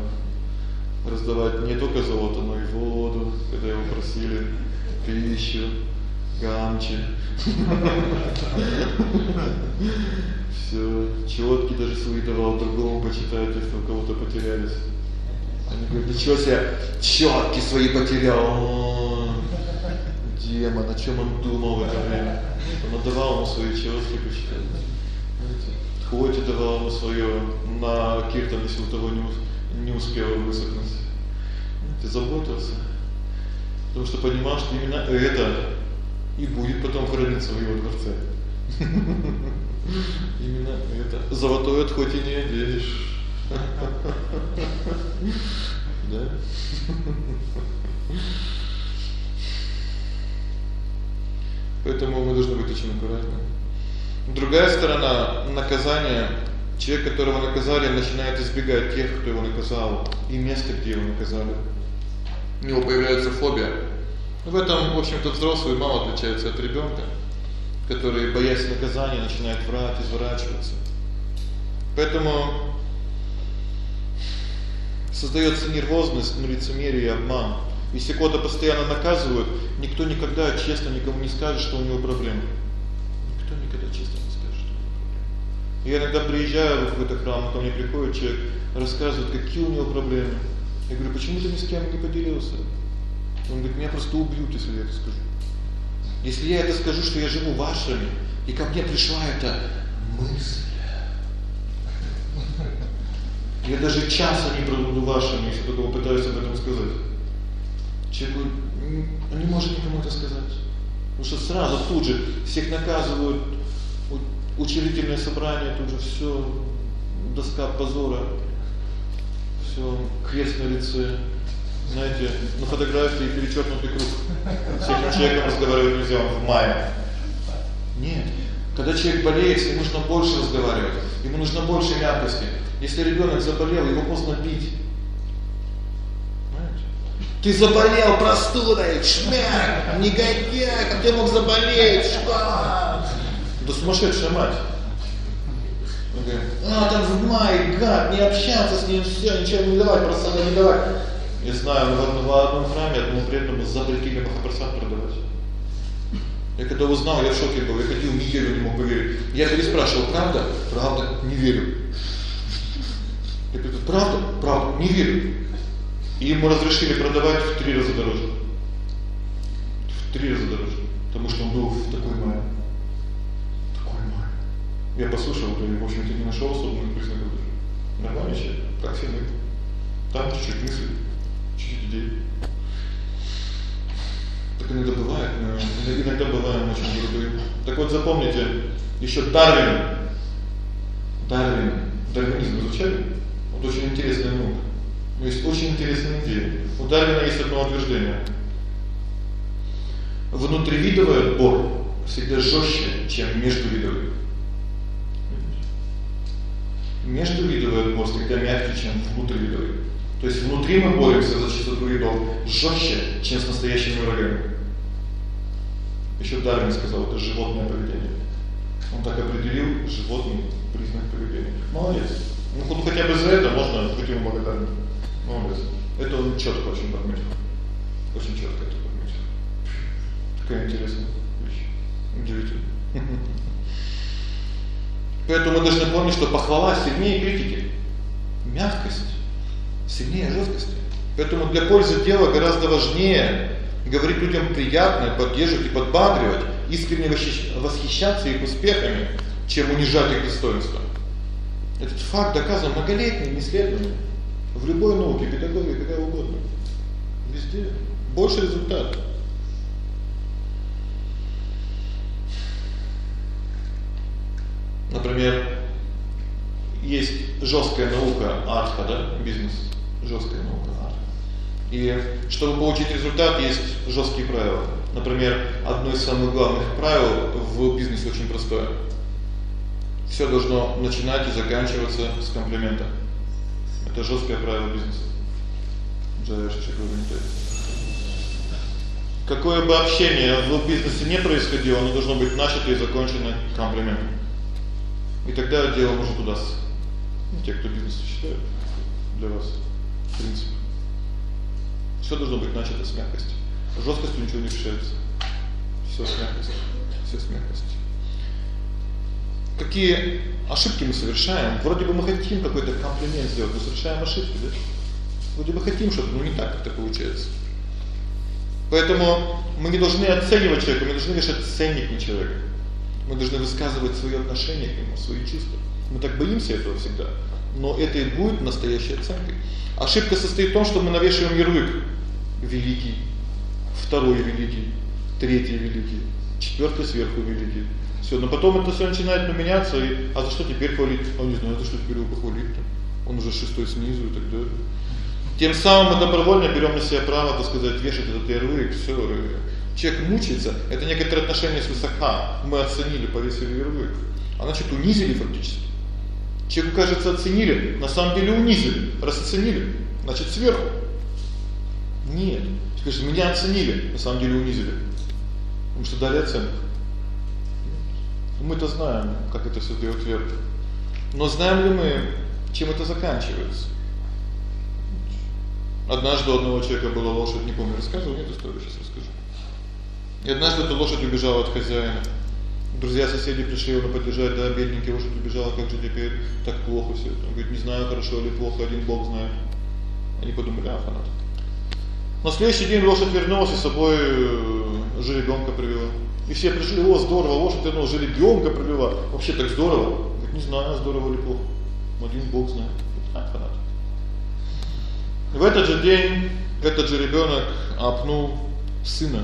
Speaker 1: раздавать не только золото, но и воду, когда его просили, пищу, гамчи. Всё, чётки даже свои давал другому почитать, если у кого-то потерялись. Они говорят: "Ничего себе, чётки свои потерял". Демон, о чём он думал в это время? Он отдавал ему свои чётки почитать. Хвоти давал ему своё на киртан, если у того не не успел высохнуть. Ты заботился. Потому что понимал, что именно это и будет потом храниться в его дворце. Именно это. Золотой хоть и не оденешь. Да? Поэтому мы должны быть очень аккуратны. Другая сторона наказания человек, которого наказали, начинает избегать тех, кто его наказал, и места, где его наказали. У него появляется фобия. В этом, в общем-то, взрослый мало отличается от ребёнка, который, боясь наказания, начинает врать, изворачиваться. Поэтому создаётся нервозность, ну, лицемерие и обман. Если кого-то постоянно наказывают, никто никогда честно никому не скажет, что у него проблемы. Никто никогда честно не скажет, что у него проблемы. Я иногда приезжаю в какой-то храм, ко мне приходит человек, рассказывает, какие у него проблемы. Я говорю: "Почему ты ни с кем не поделился?" Он говорит: "Меня просто убьют, если я это скажу. Если я это скажу, что я живу вашими, и ко мне пришла эта мысль, я даже часа не пробуду вашими, если только попытаюсь об этом сказать. Человек он не может никому это сказать. Потому что сразу тут же всех наказывают, учредительное собрание, тут же всё доска позора. Всё крест на лице. Знаете, на фотографии перечёркнутый круг. С этим человеком разговаривать нельзя в мае. Нет. Когда человек болеет, ним нужно больше разговаривать. Ему нужно больше мягкости. Если ребёнок заболел, его поздно бить. Понимаете? Ты заболел простудой, шмяк, негодяй, как ты мог заболеть, что? Да сумасшедшая мать. А там в мае, гад, не общаться с ним, всё, ничего не давать, просто не давать. Я знаю, в в одном храме одному преданному запретили Махапрасад продавать. Я когда узнал, я в шоке был. Я ходил неделю, не мог поверить. Я переспрашивал: "Правда?" "Правда". "Не верю". Я говорю: "Правда?" "Правда". "Не верю". И ему разрешили продавать в три раза дороже. в три раза дороже, потому что он был в такой мае. Я послушал, и, в общем-то, не нашел особенных признаков даже. Нормальный человек, все мы. Там чуть-чуть мысли, чуть-чуть идей. Так иногда бывает, но иногда бываем очень грубые. Так вот запомните, еще Дарвин. Дарвин. Дарвинизм изучали? Вот очень интересная наука. Но есть очень интересная идея. У Дарвина есть одно утверждение. Внутривидовый отбор всегда жестче, чем междувидовый. Междувидовый отбор всегда мягче, чем внутривидовый. То есть внутри мы боремся за чистоту видов жестче, чем с настоящими врагами. Еще Дарвин сказал, это животное поведение. Он так определил животный признак поведения. Молодец. Ну, ну хотя бы за это можно быть ему благодарным. Молодец. Это он четко очень подметил. Очень четко это подметил. Такая интересная вещь. Удивительно. Поэтому мы должны помнить, что похвала сильнее критики. Мягкость сильнее жесткости. Поэтому для пользы дела гораздо важнее говорить людям приятно, поддерживать и подбадривать, искренне восхищаться их успехами, чем унижать их достоинства. Этот факт доказан многолетними исследованиями в любой науке, педагогике, какая угодно. Везде больше результат. Артха, да, бизнес, жесткая наука артха. И чтобы получить результат, есть жесткие правила. Например, одно из самых главных правил в бизнесе очень простое. Всё должно начинать и заканчиваться с комплимента. Это жесткое правило бизнеса. Завершишь комментарий. Какое бы общение в бизнесе не происходило, оно должно быть начато и закончено комплиментом. И тогда дело может удастся. Те, кто бизнес считает для вас принцип. Всё должно быть начато с мягкости. Жёсткостью ничего не решается. Всё с мягкостью. Всё с мягкостью. Какие ошибки мы совершаем? Вроде бы мы хотим какой-то комплимент сделать, но совершаем ошибки, да? Вроде бы хотим что-то, но не так как-то получается. Поэтому мы не должны оценивать человека, мы должны вешать ценник на человека. Мы должны высказывать своё отношение к нему, свои чувства. Мы так боимся этого всегда. Но это и будет настоящей оценкой. Ошибка состоит в том, что мы навешиваем ярлык: великий, второй великий, третий великий, четвёртый сверху великий. Всё, но потом это всё начинает меняться, и а за что теперь хвалить? А не знаю, за что теперь его похвалить-то. Он уже шестой снизу и так далее. Тем самым мы добровольно берём на себя право, так сказать, вешать этот ярлык, всё. Человек мучается, это некоторое отношение свысока. Мы оценили, повесили ярлык. А значит, унизили фактически. Человеку кажется, оценили, на самом деле унизили. Раз оценили, значит, сверху. Нет. Скажи, меня оценили, на самом деле унизили. Потому что дали оценку. Мы-то знаем, как это всё делать вверх. Но знаем ли мы, чем это заканчивается? Однажды у одного человека была лошадь, не помню, рассказывал, нет историю, сейчас расскажу. И однажды эта лошадь убежала от хозяина. Друзья, соседи пришли его поддержать, да, бедненький лошадь убежала, как же теперь так плохо это. Он говорит: "Не знаю, хорошо или плохо, один Бог знает". Они подумали: "А, фанат". На следующий день лошадь вернулась и с собой э, жеребёнка привела. И все пришли: "О, здорово, лошадь вернулась, жеребёнка привела". Вообще так здорово. Говорит: "Не знаю, здорово или плохо. Один Бог знает". А, фанат. В этот же день этот же ребёнок опнул сына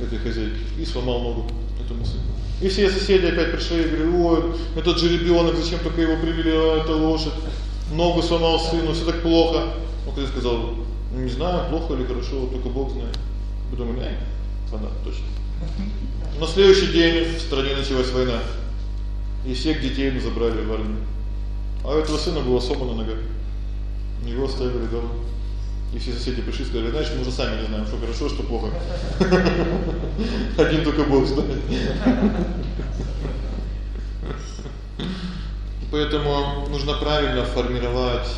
Speaker 1: этой хозяйки и сломал ногу этому сыну. И все соседи опять пришли и говорили: "Ой, этот же ребёнок, зачем только его привели, а это лошадь? Ногу сломал сыну, всё так плохо". Он когда сказал: "Не знаю, плохо или хорошо, только Бог знает". Потом ай, фанат точно. На следующий день в стране началась война. И всех детей мы забрали в армию. А у этого сына была сломана нога. Его оставили дома. И все соседи пришли сказали: "Знаешь, мы уже сами не знаем, что хорошо, что плохо. Один только Бог знает". Поэтому нужно правильно формировать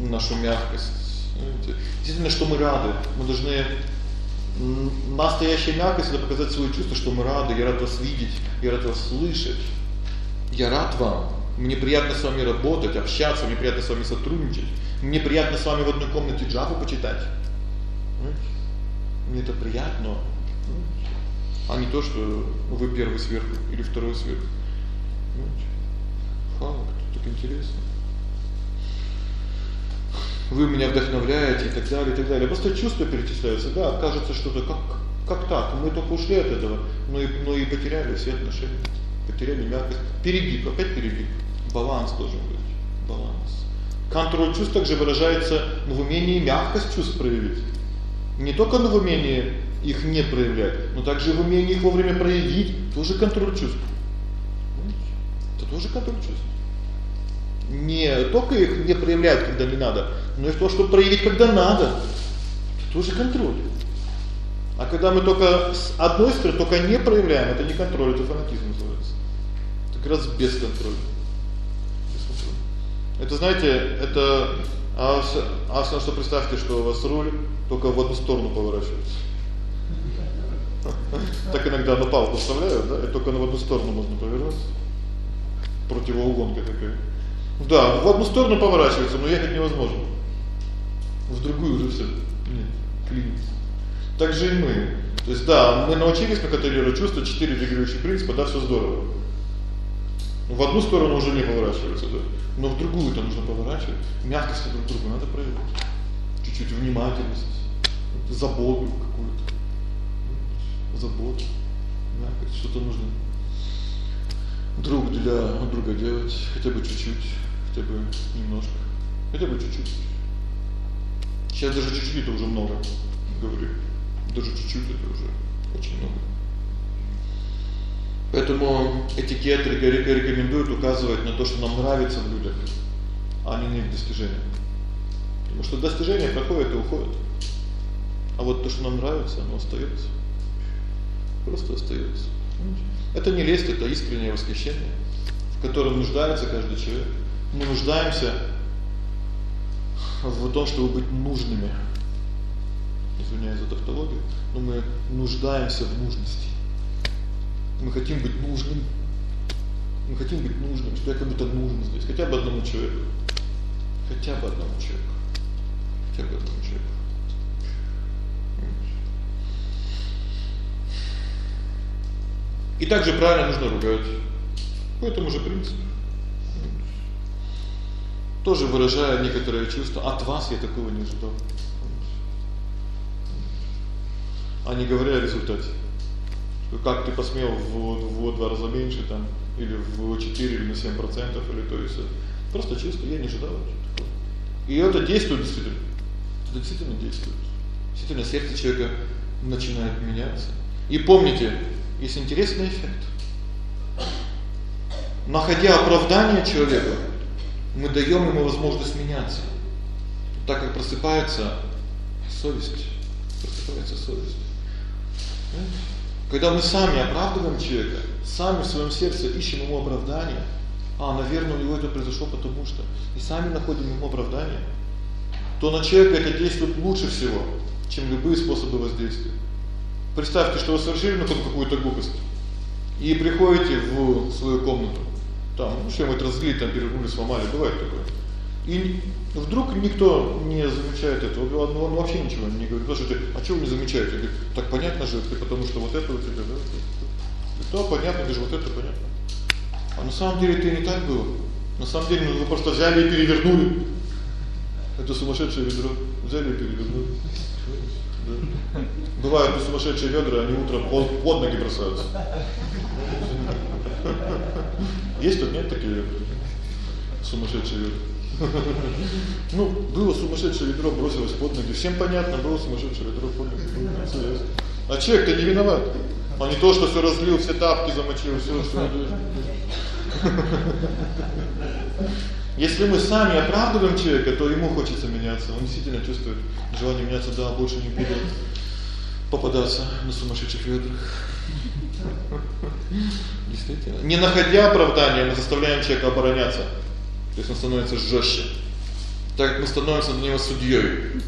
Speaker 1: нашу мягкость. Действительно, что мы рады. Мы должны настоящая мягкость это показать свои чувства, что мы рады, я рад вас видеть, я рад вас слышать. Я рад вам. Мне приятно с вами работать, общаться, мне приятно с вами сотрудничать. Мне приятно с вами в одной комнате джаву почитать. Мне это приятно. А не то, что вы первый сверху или второй сверху. Факт, так интересно. Вы меня вдохновляете и так далее, и так далее. Просто чувства перечисляются. Да, кажется что-то как как так? Мы только ушли от этого, но и но и потеряли все отношения. Потеряли мягкость. Перегиб, опять перегиб. Баланс должен быть. Баланс. Контроль чувств также выражается в умении мягкость чувств проявить. Не только в умении их не проявлять, но также в умении их вовремя проявить, тоже контроль чувств. Это тоже контроль чувств. Не только их не проявлять, когда не надо, но и то, что проявить, когда надо. Это тоже контроль. А когда мы только с одной стороны только не проявляем, это не контроль, это фанатизм называется. Это как раз бесконтроль. Это знаете, это а, а что представьте, что у вас руль только в одну сторону поворачивается. Так иногда на палку вставляют, да, и только на одну сторону можно повернуть. Противоугонка такая. Да, в одну сторону поворачивается, но ехать невозможно. В другую уже всё. Нет, клинит. Так же и мы. То есть да, мы научились как контролировать чувства, четыре регулирующих принципа, да, всё здорово. В одну сторону уже не поворачивается, да. Но в другую-то нужно поворачивать. Мягкость друг к другу надо проявить. Чуть-чуть внимательность, заботу какую-то. Заботу, мягкость, что-то нужно друг для друга делать, хотя бы чуть-чуть, хотя бы немножко, хотя бы чуть-чуть. Сейчас даже чуть-чуть это уже много, говорю. Даже чуть-чуть это уже очень много. Поэтому этикет рекомендует указывать на то, что нам нравится в людях, а не на их достижения. Потому что достижения проходят и уходят. А вот то, что нам нравится, оно остаётся. Просто остаётся. Это не лесть, это искреннее восхищение, в котором нуждается каждый человек. Мы нуждаемся в том, чтобы быть нужными. Извиняюсь за тавтологию, но мы нуждаемся в нужности. Мы хотим быть нужным. Мы хотим быть нужным, что я как будто нужен здесь, хотя бы одному человеку. Хотя бы одному человеку. Хотя бы одному человеку. И также правильно нужно ругать. По этому же принципу. Тоже выражая некоторые чувства. От вас я такого не ожидал. А не говоря о результате. Что как ты посмел в в два раза меньше там или в 4 или на 7% или то есть просто чувство я не ожидал такого. И это действует действительно. Это действительно действует. Действительно сердце человека начинает меняться. И помните, есть интересный эффект. Находя оправдание человеку, мы даём ему возможность меняться. Так как просыпается совесть, просыпается совесть. Когда мы сами оправдываем человека, сами в своём сердце ищем ему оправдание, а, наверное, у него это произошло потому что, и сами находим ему оправдание, то на человека это действует лучше всего, чем любые способы воздействия. Представьте, что вы совершили ну какую-то глупость. И приходите в свою комнату. Там, ну, что-нибудь разлили, там перевернули, сломали, бывает такое. И вдруг никто не замечает этого. Он, он вообще ничего не говорит. Слушайте, а что вы не замечаете? Говорит, так понятно же, ты потому что вот это у тебя, да? Да, понятно, даже вот это понятно. А на самом деле это не так было. На самом деле ну, вы просто взяли и перевернули. Это сумасшедшее ведро. Взяли и перевернули. Да. Бывают и сумасшедшие ведра, они утром под, под ноги бросаются. Есть тут нет такие сумасшедшие ведра? Ну, было сумасшедшее ведро, бросилось под ноги. Всем понятно, было сумасшедшее ведро под ноги. А человек-то не виноват. А не то, что всё разлил, все тапки замочил, всё, что Если мы сами оправдываем человека, то ему хочется меняться. Он действительно чувствует желание меняться, да, больше не буду попадаться на сумасшедших ведрах. Действительно. Не находя оправдания, мы заставляем человека обороняться. То есть он становится жёстче. Так как мы становимся для него судьёй.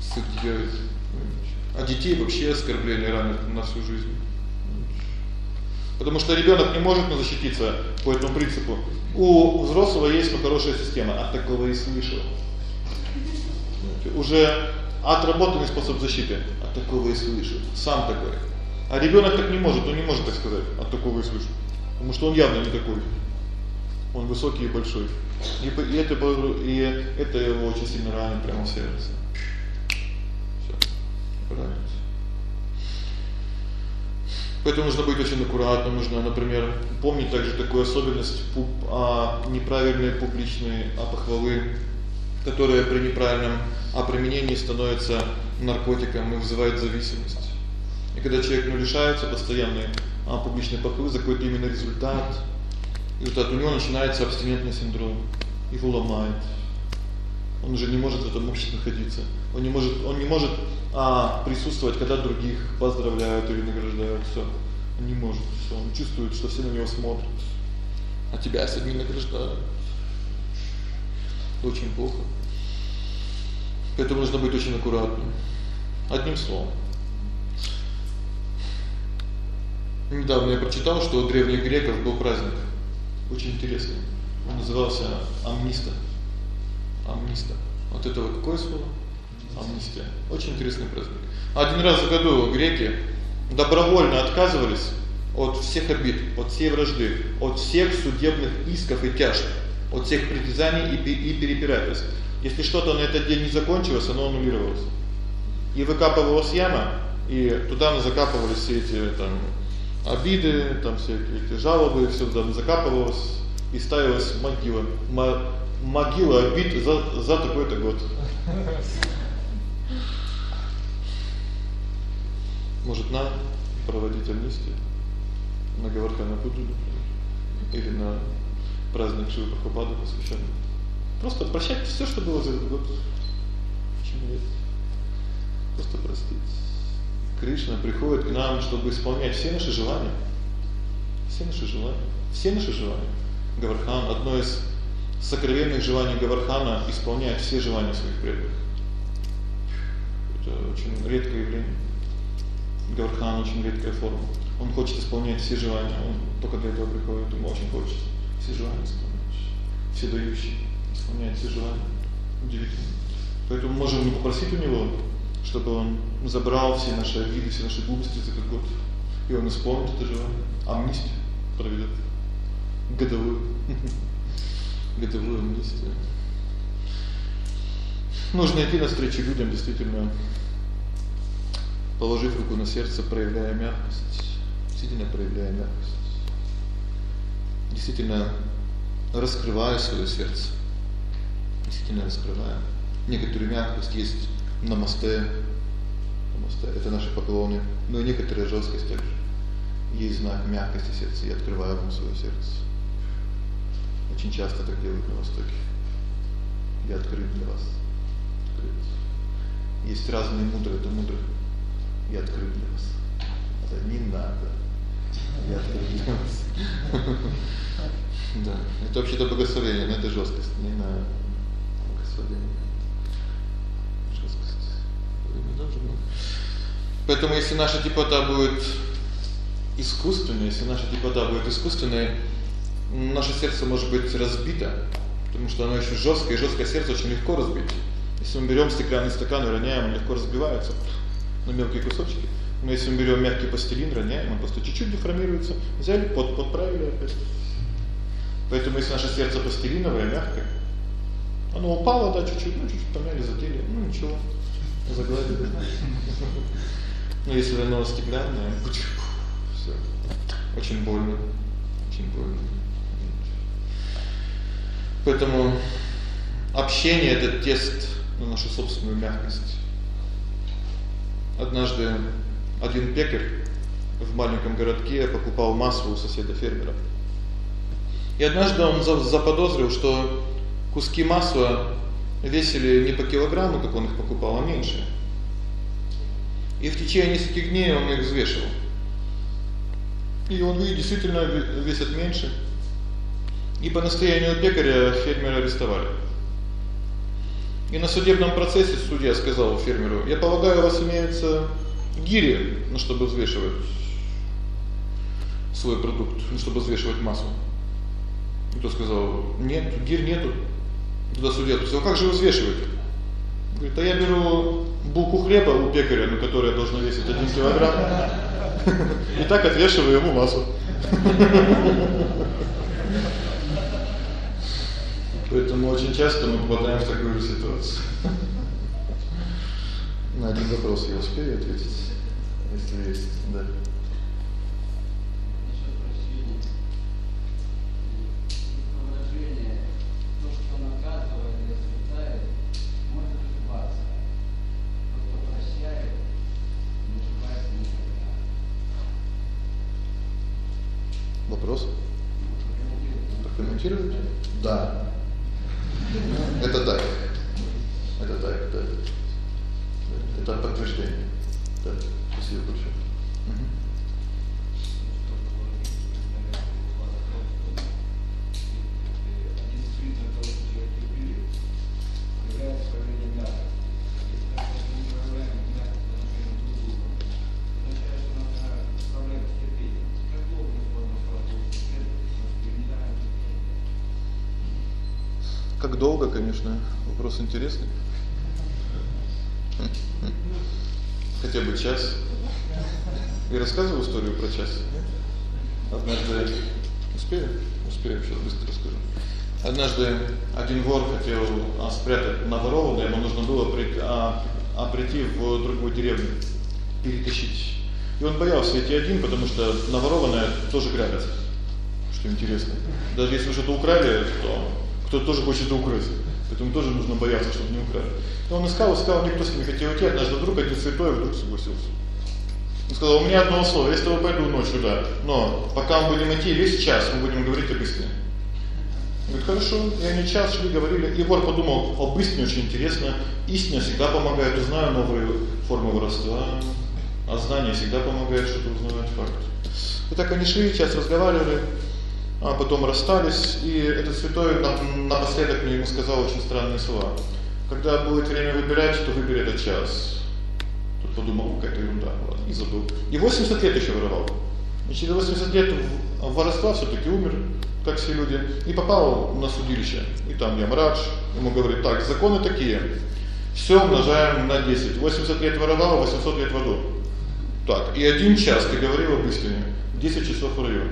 Speaker 1: Судьёй. А детей вообще оскорбление ранит на всю жизнь. Потому что ребёнок не может защититься по этому принципу. У взрослого есть ну хорошая система, от такого и слышал. Уже отработанный способ защиты, от такого и слышал. Сам такой. А ребёнок так не может, он не может так сказать от такого услышать. Потому что он явно не такой. Он высокий и большой. И и это и это его очень сильно ранит прямо в сердце. Всё. Правильно. Поэтому нужно быть очень аккуратным, нужно, например, помнить также такую особенность пуб, а неправильные публичные а похвалы, которые при неправильном а применении становятся наркотиком и вызывает зависимость. И когда человек ну лишается постоянной а публичной похвалы за какой-то именно результат, и вот от у него начинается абстинентный синдром. Его ломает. Он уже не может в этом обществе находиться. Он не может он не может а присутствовать, когда других поздравляют или награждают, всё. Он не может, всё. Он чувствует, что все на него смотрят. А тебя сегодня награждают. Очень плохо. Поэтому нужно быть очень аккуратным. Одним словом. Недавно я прочитал, что у древних греков был праздник очень интересный. Он назывался Амниста. Амниста. Вот это вот какое слово? Амнистия. Очень интересный праздник. Один раз в году греки добровольно отказывались от всех обид, от всей вражды, от всех судебных исков и тяжб, от всех притязаний и и перепирательств. Если что-то на этот день не закончилось, оно аннулировалось. И выкапывалась яма, и туда закапывались все эти там обиды, там все эти жалобы, всё туда закапывалось и ставилась могила. Могила обид за за такой-то год. Может, на проводить амнистию на Гавархана Пуджи или на праздник Шивы Прабхупады посвященный. Просто прощать всё, что было за этот год. Почему нет? Просто простить. Кришна приходит к нам, чтобы исполнять все наши желания. Все наши желания, все наши желания. Гавархан одно из сокровенных желаний Гавархана исполнять все желания своих преданных. Это очень редкое явление. Гавархан очень редкая форма. Он хочет исполнять все желания. Он только для этого приходит, ему очень хочет все желания исполнять. Все дающий исполняет все желания. Удивительно. Поэтому можем мы попросить у него, чтобы он забрал все наши обиды, все наши глупости за этот год. И он исполнит это желание. Амнистию проведет годовую. Годовую амнистию. Нужно идти навстречу людям, действительно положив руку на сердце, проявляя мягкость, действительно проявляя мягкость. Действительно раскрывая своё сердце. Действительно раскрывая. Некоторую мягкость есть намасте. Намасте это наши поклоны, но и некоторая жёсткость также. Есть знак мягкости сердца, я открываю вам своё сердце. Очень часто так делают на востоке. Я открыт для вас. Открыт. Есть разные мудрые, это мудрые я открыт для вас. Это не надо. Я открыт для вас. Да, это вообще-то благословение, но это жёсткость, не на благословение. Не должно быть. Поэтому если наша теплота будет искусственной, если наша теплота будет искусственной, наше сердце может быть разбито, потому что оно ещё жёсткое, и жёсткое сердце очень легко разбить. Если мы берём стеклянный стакан и роняем, он легко разбивается на мелкие кусочки. Но если мы берём мягкий пластилин, роняем, он просто чуть-чуть деформируется. Взяли, под подправили опять. Поэтому если наше сердце пластилиновое, мягкое, оно упало, да, чуть-чуть, ну чуть-чуть помяли, задели, ну ничего. Загладили. Но если оно стеклянное, всё. Очень больно. Очень больно. Поэтому общение это тест на нашу собственную мягкость. Однажды один пекарь в маленьком городке покупал масло у соседа-фермера. И однажды он заподозрил, что куски масла весили не по килограмму, как он их покупал, а меньше. И в течение нескольких дней он их взвешивал. И он видит, действительно весят меньше. И по настоянию пекаря фермера арестовали. И на судебном процессе судья сказал фермеру: "Я полагаю, у вас имеются гири, ну чтобы взвешивать свой продукт, ну чтобы взвешивать массу". И тот сказал: "Нет, гир нету". Туда судья спросил: "Как же вы взвешиваете?" Говорит: "А я беру булку хлеба у пекаря, на которая должна весить 1 килограмм. И так отвешиваю ему массу". Поэтому очень часто мы попадаем в такую же ситуацию. На один вопрос я успею ответить, если есть, да. Спрятать наворованное, ему нужно было прийти, а, а прийти в другую деревню, перетащить. И он боялся идти один, потому что наворованное тоже грабят. Что интересно. Даже если что-то украли, то кто-то тоже хочет это украсть. Поэтому тоже нужно бояться, чтобы не украли. И он искал, искал, никто с ним не хотел идти, однажды вдруг один святой вдруг согласился. Он сказал: "У меня одно условие, если я пойду ночью, да, но пока мы будем идти весь час, мы будем говорить об истине". Говорит: "Хорошо". И они час шли, говорили. И вор подумал: "Об истине очень интересно. Истина всегда помогает, узнаю новые формы воровства, а знание всегда помогает что-то узнавать факт". И так они шли, час разговаривали а потом расстались, и этот святой напоследок мне ему сказал очень странные слова. Когда будет время выбирать, то выбери этот час. Тут подумал, какая-то ерунда, и забыл. И 80 лет еще воровал. И через 80 лет воровства все таки умер, как все люди, и попал на судилище. И там Ямрадж ему говорит: "Так, законы такие. Все умножаем на 10. 80 лет воровал, 800 лет в аду. Так, и один час ты говорил об истине. 10 часов в раю.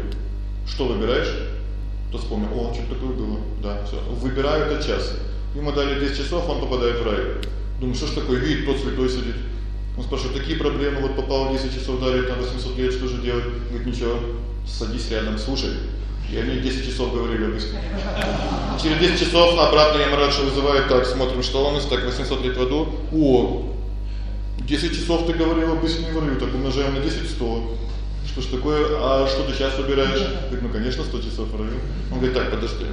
Speaker 1: Что выбираешь? То вспомнил, о, что такое было. Да, всё. Выбираю этот час. Ему дали 10 часов, он попадает в рай. Думаю, что ж такое, видит, тот святой сидит. Он спрашивает: "Такие проблемы, вот попал 10 часов, дали там 800 лет, что же делать?" Говорит: "Ничего, садись рядом, слушай". И они 10 часов говорили об истине. Через 10 часов обратно Ямарадша вызывает, так, смотрим, что у нас, так 800 лет в аду. О, 10 часов ты говорил об истине в раю, так умножаем на 10 100. Что ж такое? А что ты сейчас выбираешь? Говорит: "Ну, конечно, 100 часов в раю". Он говорит: "Так, подожди.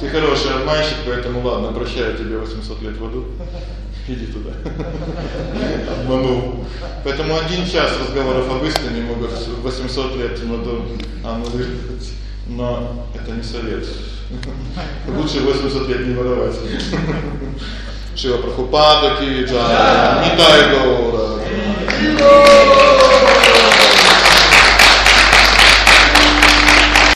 Speaker 1: Ты хороший обманщик, поэтому ладно, прощаю тебе 800 лет в аду. Иди туда. Обманул. Поэтому один час разговоров об истине могут 800 лет в аду аннулировать. Но это не совет. Лучше 80 лет не воровать. Шива Прабхупада ки джай, Нитай